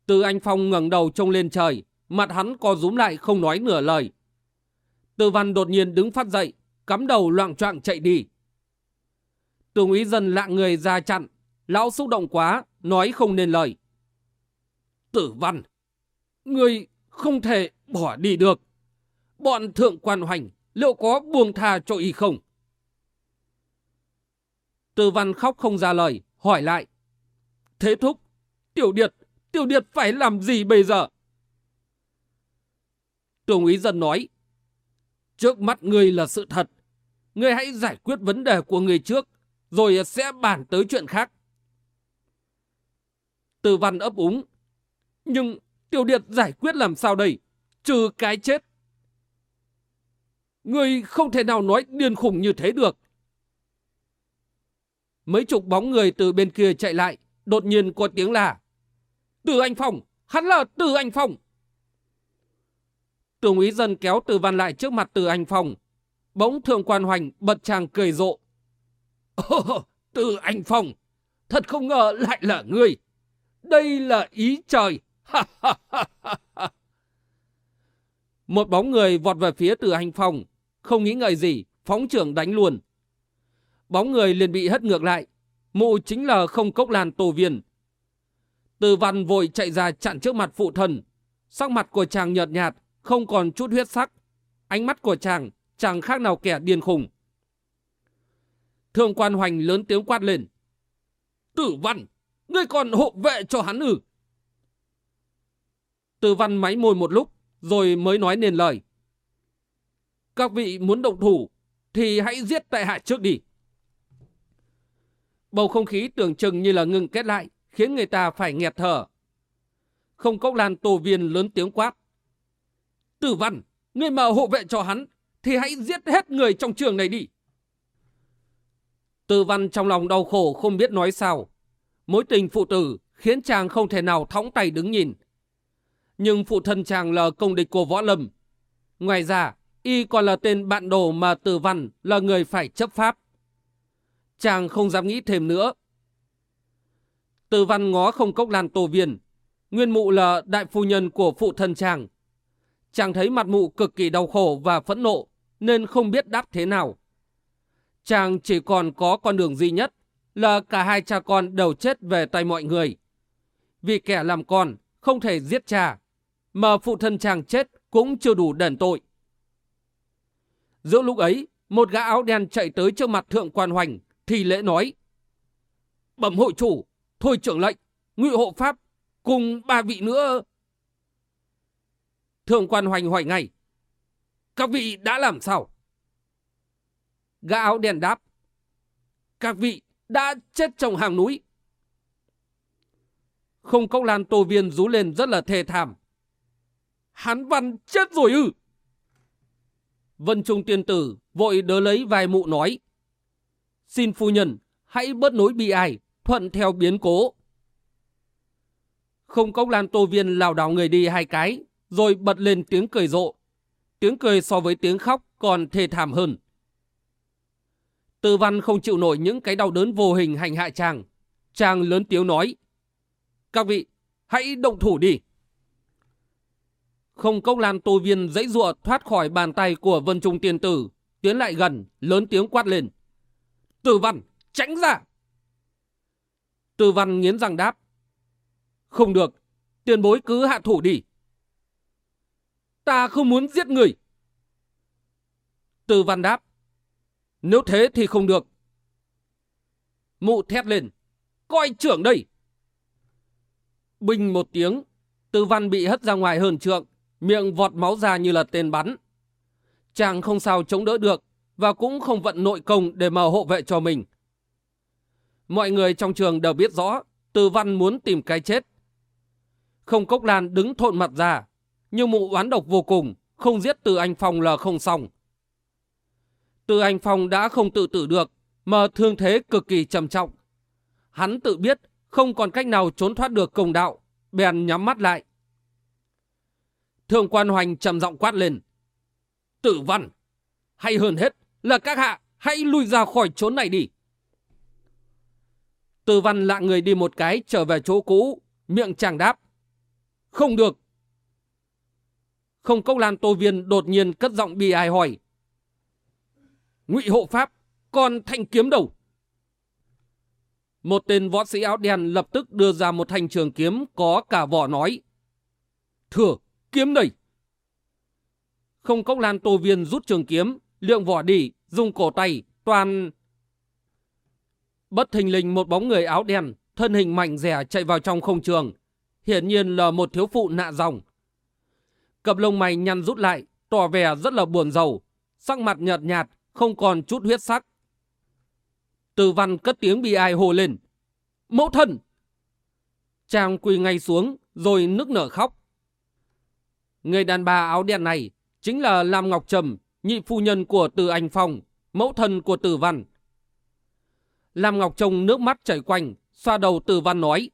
Từ anh Phong ngẩng đầu trông lên trời, mặt hắn co rúm lại không nói nửa lời. Từ văn đột nhiên đứng phát dậy, cắm đầu loạn trọng chạy đi. Tường úy dân lạng người ra chặn, lão xúc động quá, nói không nên lời. Tử văn, người không thể bỏ đi được. Bọn thượng quan hoành liệu có buông tha cho y không? Tử văn khóc không ra lời, hỏi lại. Thế thúc, tiểu điệt, tiểu điệt phải làm gì bây giờ? Tường úy dân nói. Trước mắt ngươi là sự thật. Ngươi hãy giải quyết vấn đề của người trước, rồi sẽ bàn tới chuyện khác. Từ văn ấp úng. Nhưng tiểu điệt giải quyết làm sao đây? Trừ cái chết. Ngươi không thể nào nói điên khủng như thế được. mấy chục bóng người từ bên kia chạy lại, đột nhiên có tiếng là Từ Anh Phong, hắn là Từ Anh Phong. Tường úy dân kéo Từ Văn lại trước mặt Từ Anh Phong. Bỗng thượng quan hoành bật chàng cười rộ. Ồ, Từ Anh Phong, thật không ngờ lại là ngươi. Đây là ý trời. Một bóng người vọt về phía Từ Anh Phong, không nghĩ ngợi gì, phóng trưởng đánh luôn. Bóng người liền bị hất ngược lại, mụ chính là không cốc làn tổ viên. Từ văn vội chạy ra chặn trước mặt phụ thần, sắc mặt của chàng nhợt nhạt, không còn chút huyết sắc. Ánh mắt của chàng chẳng khác nào kẻ điên khùng. Thương quan hoành lớn tiếng quát lên. Tử văn, ngươi còn hộ vệ cho hắn ư? Tử văn máy môi một lúc, rồi mới nói nên lời. Các vị muốn động thủ, thì hãy giết tại hạ trước đi. Bầu không khí tưởng chừng như là ngừng kết lại, khiến người ta phải nghẹt thở. Không cốc lan tổ viên lớn tiếng quát. Tử văn, ngươi mà hộ vệ cho hắn, thì hãy giết hết người trong trường này đi. Tử văn trong lòng đau khổ không biết nói sao. Mối tình phụ tử khiến chàng không thể nào thõng tay đứng nhìn. Nhưng phụ thân chàng là công địch của võ lâm. Ngoài ra, y còn là tên bạn đồ mà tử văn là người phải chấp pháp. Chàng không dám nghĩ thêm nữa. Tử văn ngó không cốc lan tổ viên. Nguyên mụ là đại phu nhân của phụ thân chàng. Chàng thấy mặt mụ cực kỳ đau khổ và phẫn nộ, nên không biết đáp thế nào. Chàng chỉ còn có con đường duy nhất là cả hai cha con đều chết về tay mọi người. Vì kẻ làm con không thể giết cha, mà phụ thân chàng chết cũng chưa đủ đền tội. Giữa lúc ấy, một gã áo đen chạy tới trước mặt thượng quan hoành, thì lễ nói. Bẩm hội chủ, thôi trưởng lệnh, ngụy hộ pháp, cùng ba vị nữa. Thượng quan hoành hỏi ngay. Các vị đã làm sao? Gã áo đen đáp. Các vị đã chết trong hàng núi. Không cốc lan tô viên rú lên rất là thề thảm. Hán văn chết rồi ư. Vân Trung tiên tử vội đỡ lấy vài mụ nói. Xin phu nhân, hãy bớt nối bi ai, thuận theo biến cố. Không cốc lan tô viên lào đảo người đi hai cái, rồi bật lên tiếng cười rộ. Tiếng cười so với tiếng khóc còn thê thảm hơn. Tư văn không chịu nổi những cái đau đớn vô hình hành hạ chàng. Chàng lớn tiếng nói. Các vị, hãy động thủ đi. Không cốc lan tô viên dãy ruộng thoát khỏi bàn tay của vân trung tiên tử, tiến lại gần, lớn tiếng quát lên. Tử văn, tránh ra! Tử văn nghiến răng đáp. Không được, tiền bối cứ hạ thủ đi. Ta không muốn giết người. Từ văn đáp. Nếu thế thì không được. Mụ thét lên. Coi trưởng đây. Bình một tiếng, Tư văn bị hất ra ngoài hơn trượng, miệng vọt máu ra như là tên bắn. Chàng không sao chống đỡ được và cũng không vận nội công để mà hộ vệ cho mình. Mọi người trong trường đều biết rõ Tư văn muốn tìm cái chết. Không cốc lan đứng thộn mặt ra, nhưng mụ oán độc vô cùng, không giết từ anh Phong là không xong. Từ anh Phong đã không tự tử được, mà thương thế cực kỳ trầm trọng. Hắn tự biết không còn cách nào trốn thoát được công đạo, bèn nhắm mắt lại. Thường quan hoành trầm giọng quát lên. Tử văn, hay hơn hết là các hạ hãy lui ra khỏi chốn này đi. Tử văn lạ người đi một cái trở về chỗ cũ, miệng chàng đáp. Không được. Không cốc lan tô viên đột nhiên cất giọng bi ai hỏi ngụy hộ pháp, còn thanh kiếm đầu Một tên võ sĩ áo đen lập tức đưa ra một thanh trường kiếm có cả vỏ nói. thừa kiếm này Không cốc lan tô viên rút trường kiếm, lượng vỏ đi, dùng cổ tay, toàn... Bất thình lình một bóng người áo đen, thân hình mạnh rẻ chạy vào trong không trường. Hiển nhiên là một thiếu phụ nạ dòng. Cặp lông mày nhăn rút lại, tỏ vẻ rất là buồn rầu. Sắc mặt nhợt nhạt, không còn chút huyết sắc. Từ văn cất tiếng bi ai hồ lên. Mẫu thân! Chàng quỳ ngay xuống, rồi nức nở khóc. Người đàn bà áo đen này chính là Lam Ngọc Trầm, nhị phu nhân của Từ Anh Phong, mẫu thân của Từ Văn. Lam Ngọc trông nước mắt chảy quanh, xoa đầu Từ Văn nói.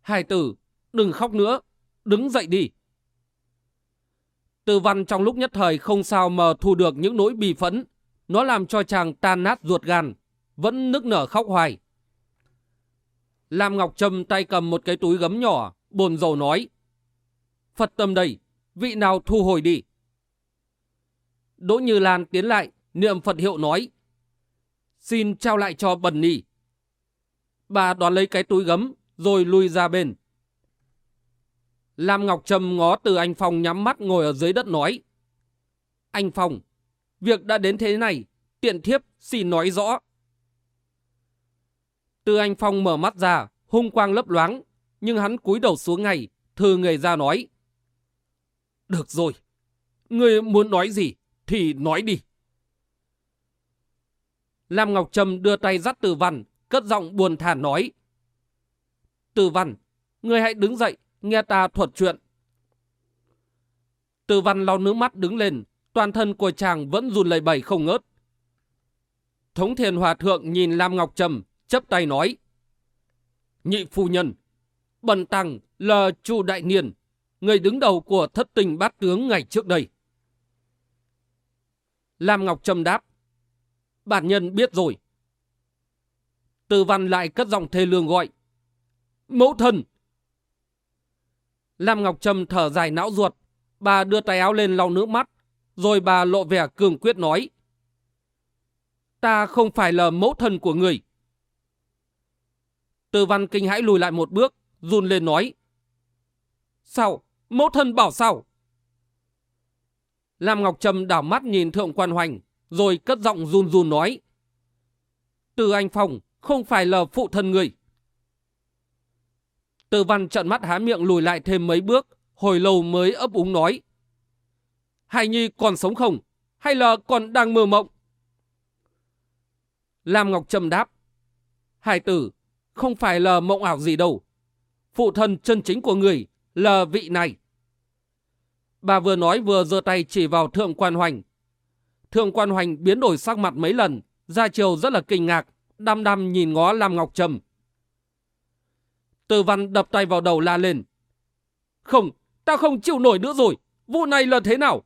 Hai tử, đừng khóc nữa, đứng dậy đi. Từ Văn trong lúc nhất thời không sao mờ thu được những nỗi bì phẫn. Nó làm cho chàng tan nát ruột gan, vẫn nức nở khóc hoài. Lam Ngọc Trâm tay cầm một cái túi gấm nhỏ, bồn rầu nói. Phật tâm đây, vị nào thu hồi đi. Đỗ Như Lan tiến lại, niệm Phật hiệu nói. Xin trao lại cho bần nỉ Bà đoán lấy cái túi gấm, rồi lui ra bên. Lam Ngọc Trâm ngó từ anh Phong nhắm mắt ngồi ở dưới đất nói. Anh Phong, việc đã đến thế này, tiện thiếp xin nói rõ. Từ anh Phong mở mắt ra, hung quang lấp loáng, nhưng hắn cúi đầu xuống ngay, thư người ra nói. Được rồi, người muốn nói gì thì nói đi. Lam Ngọc Trâm đưa tay dắt Từ Văn, cất giọng buồn thản nói. Từ Văn, người hãy đứng dậy, nghe ta thuật chuyện. Từ Văn lau nước mắt đứng lên, toàn thân của chàng vẫn run lẩy bẩy không ngớt. Thống thiền hòa thượng nhìn Lam Ngọc Trầm chấp tay nói. Nhị phu nhân, bần tăng là Chu Đại Niên, người đứng đầu của thất tình bát tướng ngày trước đây. Lam Ngọc Trầm đáp. Bản nhân biết rồi. Từ văn lại cất giọng thê lương gọi. Mẫu thân! Lam Ngọc Trâm thở dài não ruột. Bà đưa tay áo lên lau nước mắt. Rồi bà lộ vẻ cường quyết nói. Ta không phải là mẫu thân của người. Tư văn kinh hãi lùi lại một bước, run lên nói. Sao? Mẫu thân bảo sao? Lam Ngọc Trâm đảo mắt nhìn Thượng Quan Hoành, rồi cất giọng run run nói. Từ anh Phong không phải là phụ thân người. Tư văn trận mắt há miệng lùi lại thêm mấy bước, hồi lâu mới ấp úng nói. Hải Nhi còn sống không? Hay là còn đang mơ mộng? Lam Ngọc Trâm đáp. Hải tử, không phải là mộng ảo gì đâu. Phụ thân chân chính của người là vị này. Bà vừa nói vừa giơ tay chỉ vào Thượng Quan Hoành. Thượng Quan Hoành biến đổi sắc mặt mấy lần, ra chiều rất là kinh ngạc, đăm đăm nhìn ngó Lam Ngọc Trầm. Từ văn đập tay vào đầu la lên. Không, ta không chịu nổi nữa rồi, vụ này là thế nào?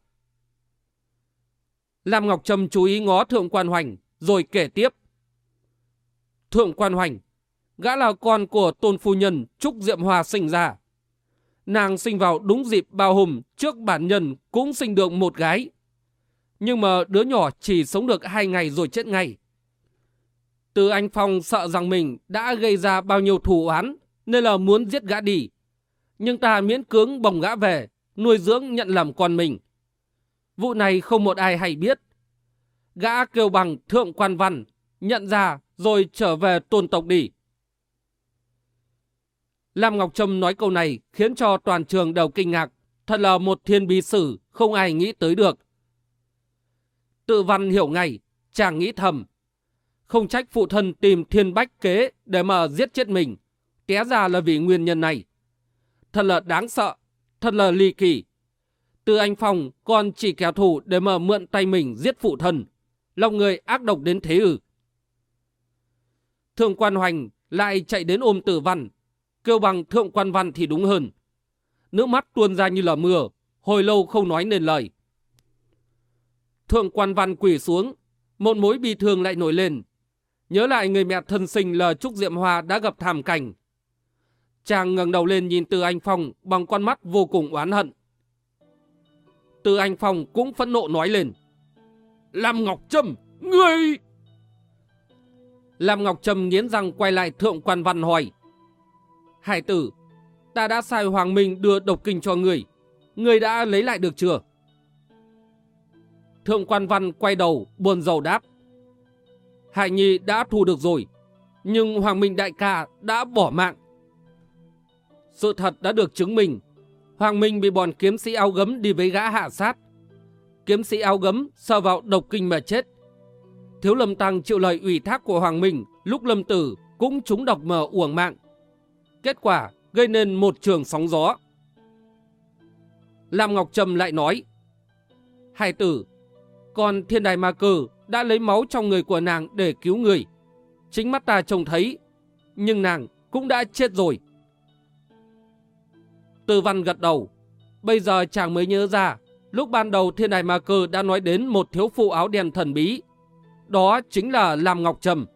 Lam Ngọc Trầm chú ý ngó Thượng Quan Hoành, rồi kể tiếp. Thượng Quan Hoành, gã là con của tôn phu nhân Trúc Diệm Hòa sinh ra. Nàng sinh vào đúng dịp bao hùm trước bản nhân cũng sinh được một gái. Nhưng mà đứa nhỏ chỉ sống được hai ngày rồi chết ngay. Từ anh Phong sợ rằng mình đã gây ra bao nhiêu thù oán nên là muốn giết gã đi. Nhưng ta miễn cưỡng bồng gã về, nuôi dưỡng nhận làm con mình. Vụ này không một ai hay biết. Gã kêu bằng thượng quan văn, nhận ra rồi trở về tôn tộc đi. Lam Ngọc Trâm nói câu này khiến cho toàn trường đều kinh ngạc. Thật là một thiên bí sử, không ai nghĩ tới được. Tự văn hiểu ngay, chàng nghĩ thầm. Không trách phụ thân tìm thiên bách kế để mà giết chết mình. Té ra là vì nguyên nhân này. Thật là đáng sợ, thật là ly kỳ. Từ anh Phong còn chỉ kẻ thù để mà mượn tay mình giết phụ thân. Lòng người ác độc đến thế ư. Thượng quan hoành lại chạy đến ôm tử văn, kêu bằng thượng quan văn thì đúng hơn. Nước mắt tuôn ra như là mưa, hồi lâu không nói nên lời. Thượng quan văn quỳ xuống, một mối bi thương lại nổi lên. Nhớ lại người mẹ thân sinh là Trúc Diệm Hoa đã gặp thảm cảnh. Chàng ngẩng đầu lên nhìn Từ Anh Phong bằng con mắt vô cùng oán hận. Từ Anh Phong cũng phẫn nộ nói lên. Lam Ngọc Trâm, ngươi... Lam Ngọc Trâm nghiến răng quay lại Thượng quan văn hỏi. Hải tử, ta đã sai Hoàng Minh đưa độc kinh cho người. Người đã lấy lại được chưa? Thượng quan văn quay đầu, buồn rầu đáp. Hải Nhi đã thu được rồi, nhưng Hoàng Minh đại ca đã bỏ mạng. Sự thật đã được chứng minh. Hoàng Minh bị bọn kiếm sĩ áo gấm đi với gã hạ sát. Kiếm sĩ áo gấm sờ vào độc kinh mà chết. Thiếu lâm tăng chịu lời ủy thác của Hoàng Minh lúc lâm tử cũng trúng độc mờ uổng mạng. Kết quả gây nên một trường sóng gió. Lam Ngọc Trâm lại nói, Hải tử, còn thiên đài ma cử đã lấy máu trong người của nàng để cứu người. chính mắt ta trông thấy, nhưng nàng cũng đã chết rồi. Tư văn gật đầu, bây giờ chàng mới nhớ ra, lúc ban đầu thiên đài ma cơ đã nói đến một thiếu phụ áo đen thần bí. Đó chính là Lam Ngọc Trầm.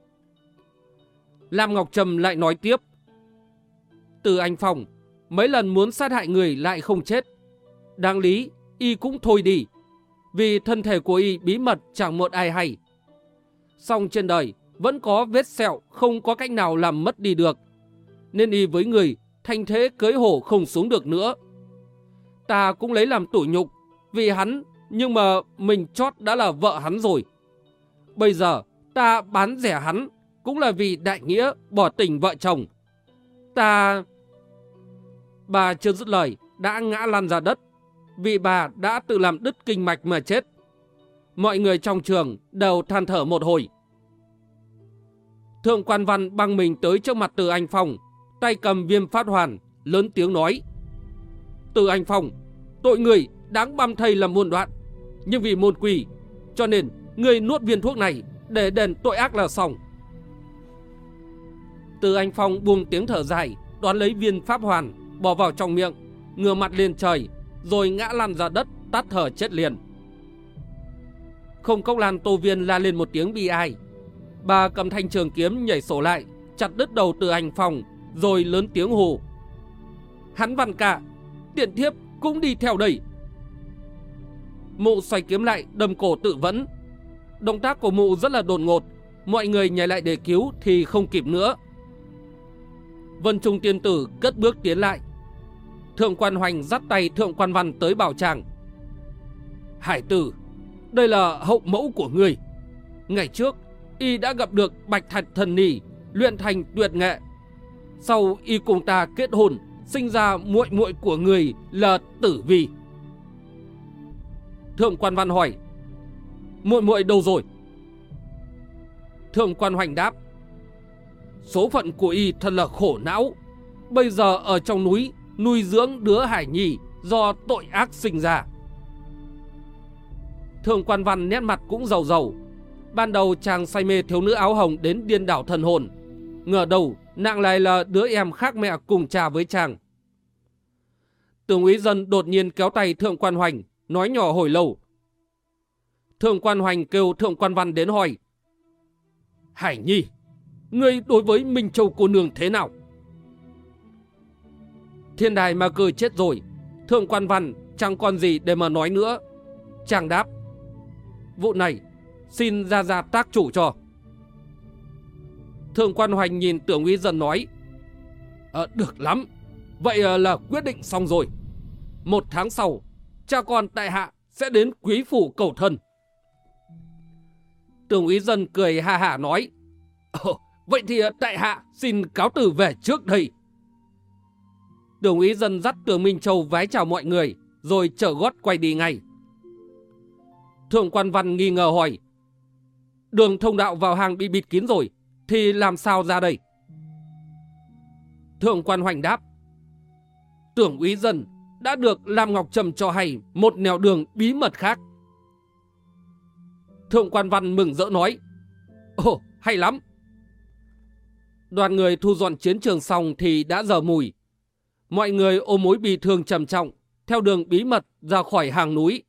Lam Ngọc Trầm lại nói tiếp. Từ anh Phong, mấy lần muốn sát hại người lại không chết. Đáng lý, y cũng thôi đi. Vì thân thể của y bí mật chẳng một ai hay. Song trên đời, vẫn có vết sẹo không có cách nào làm mất đi được. Nên y với người, thành thế cưới hổ không xuống được nữa. Ta cũng lấy làm tủi nhục, vì hắn, nhưng mà mình chót đã là vợ hắn rồi. Bây giờ, ta bán rẻ hắn, cũng là vì đại nghĩa bỏ tình vợ chồng. Ta... Bà chưa dứt lời, đã ngã lăn ra đất, vì bà đã tự làm đứt kinh mạch mà chết. Mọi người trong trường đều than thở một hồi. Thượng quan văn băng mình tới trước mặt từ anh Phong, tay cầm viêm phát hoàn, lớn tiếng nói. Từ anh Phong, tội người đáng băm thầy làm muôn đoạn, nhưng vì môn quỷ, cho nên người nuốt viên thuốc này để đền tội ác là xong. Từ anh Phong buông tiếng thở dài, đoán lấy viên pháp hoàn, bỏ vào trong miệng, ngửa mặt lên trời, rồi ngã lăn ra đất, tắt thở chết liền. Không cốc lan tô viên la lên một tiếng bi ai. Bà cầm thanh trường kiếm nhảy sổ lại, chặt đứt đầu từ anh Phong, rồi lớn tiếng hù. Hắn văn cả, tiện thiếp cũng đi theo đây. Mụ xoay kiếm lại, đâm cổ tự vẫn. Động tác của mụ rất là đột ngột, mọi người nhảy lại để cứu thì không kịp nữa. Vân Trung tiên tử cất bước tiến lại. Thượng quan hoành dắt tay thượng quan văn tới bảo chàng. Hải tử, đây là hậu mẫu của người. Ngày trước, y đã gặp được bạch thạch thần nỉ, luyện thành tuyệt nghệ. Sau y cùng ta kết hôn, sinh ra muội muội của người là tử vi. Thượng quan văn hỏi, muội muội đâu rồi? Thượng quan hoành đáp, Số phận của y thật là khổ não. Bây giờ ở trong núi nuôi dưỡng đứa hải nhi do tội ác sinh ra. thượng quan văn nét mặt cũng giàu giàu. Ban đầu chàng say mê thiếu nữ áo hồng đến điên đảo thần hồn. Ngờ đầu nặng lại là đứa em khác mẹ cùng cha với chàng. Tường úy dân đột nhiên kéo tay thượng quan hoành, nói nhỏ hồi lâu. Thượng quan hoành kêu thượng quan văn đến hỏi. Hải Nhi, Ngươi đối với Minh Châu cô nương thế nào? Thiên đài mà cười chết rồi. Thượng quan văn chẳng còn gì để mà nói nữa. Chàng đáp. Vụ này xin ra ra tác chủ cho. Thượng quan hoành nhìn tưởng uy dân nói. À, được lắm. Vậy ờ, là quyết định xong rồi. Một tháng sau, cha con tại hạ sẽ đến quý phủ cầu thân. Tưởng úy dân cười ha hả nói. Ồ, Vậy thì ờ, tại hạ xin cáo từ về trước đây. Tưởng úy dân dắt tưởng Minh Châu vái chào mọi người, rồi trở gót quay đi ngay. Thượng quan văn nghi ngờ hỏi, đường thông đạo vào hàng bị bịt kín rồi, thì làm sao ra đây? Thượng quan hoành đáp, tưởng úy dân đã được Lam Ngọc Trầm cho hay một nẻo đường bí mật khác. Thượng quan văn mừng rỡ nói, Ồ, hay lắm, Đoàn người thu dọn chiến trường xong thì đã giờ mùi. Mọi người ôm mối bị thương trầm trọng, theo đường bí mật ra khỏi hàng núi.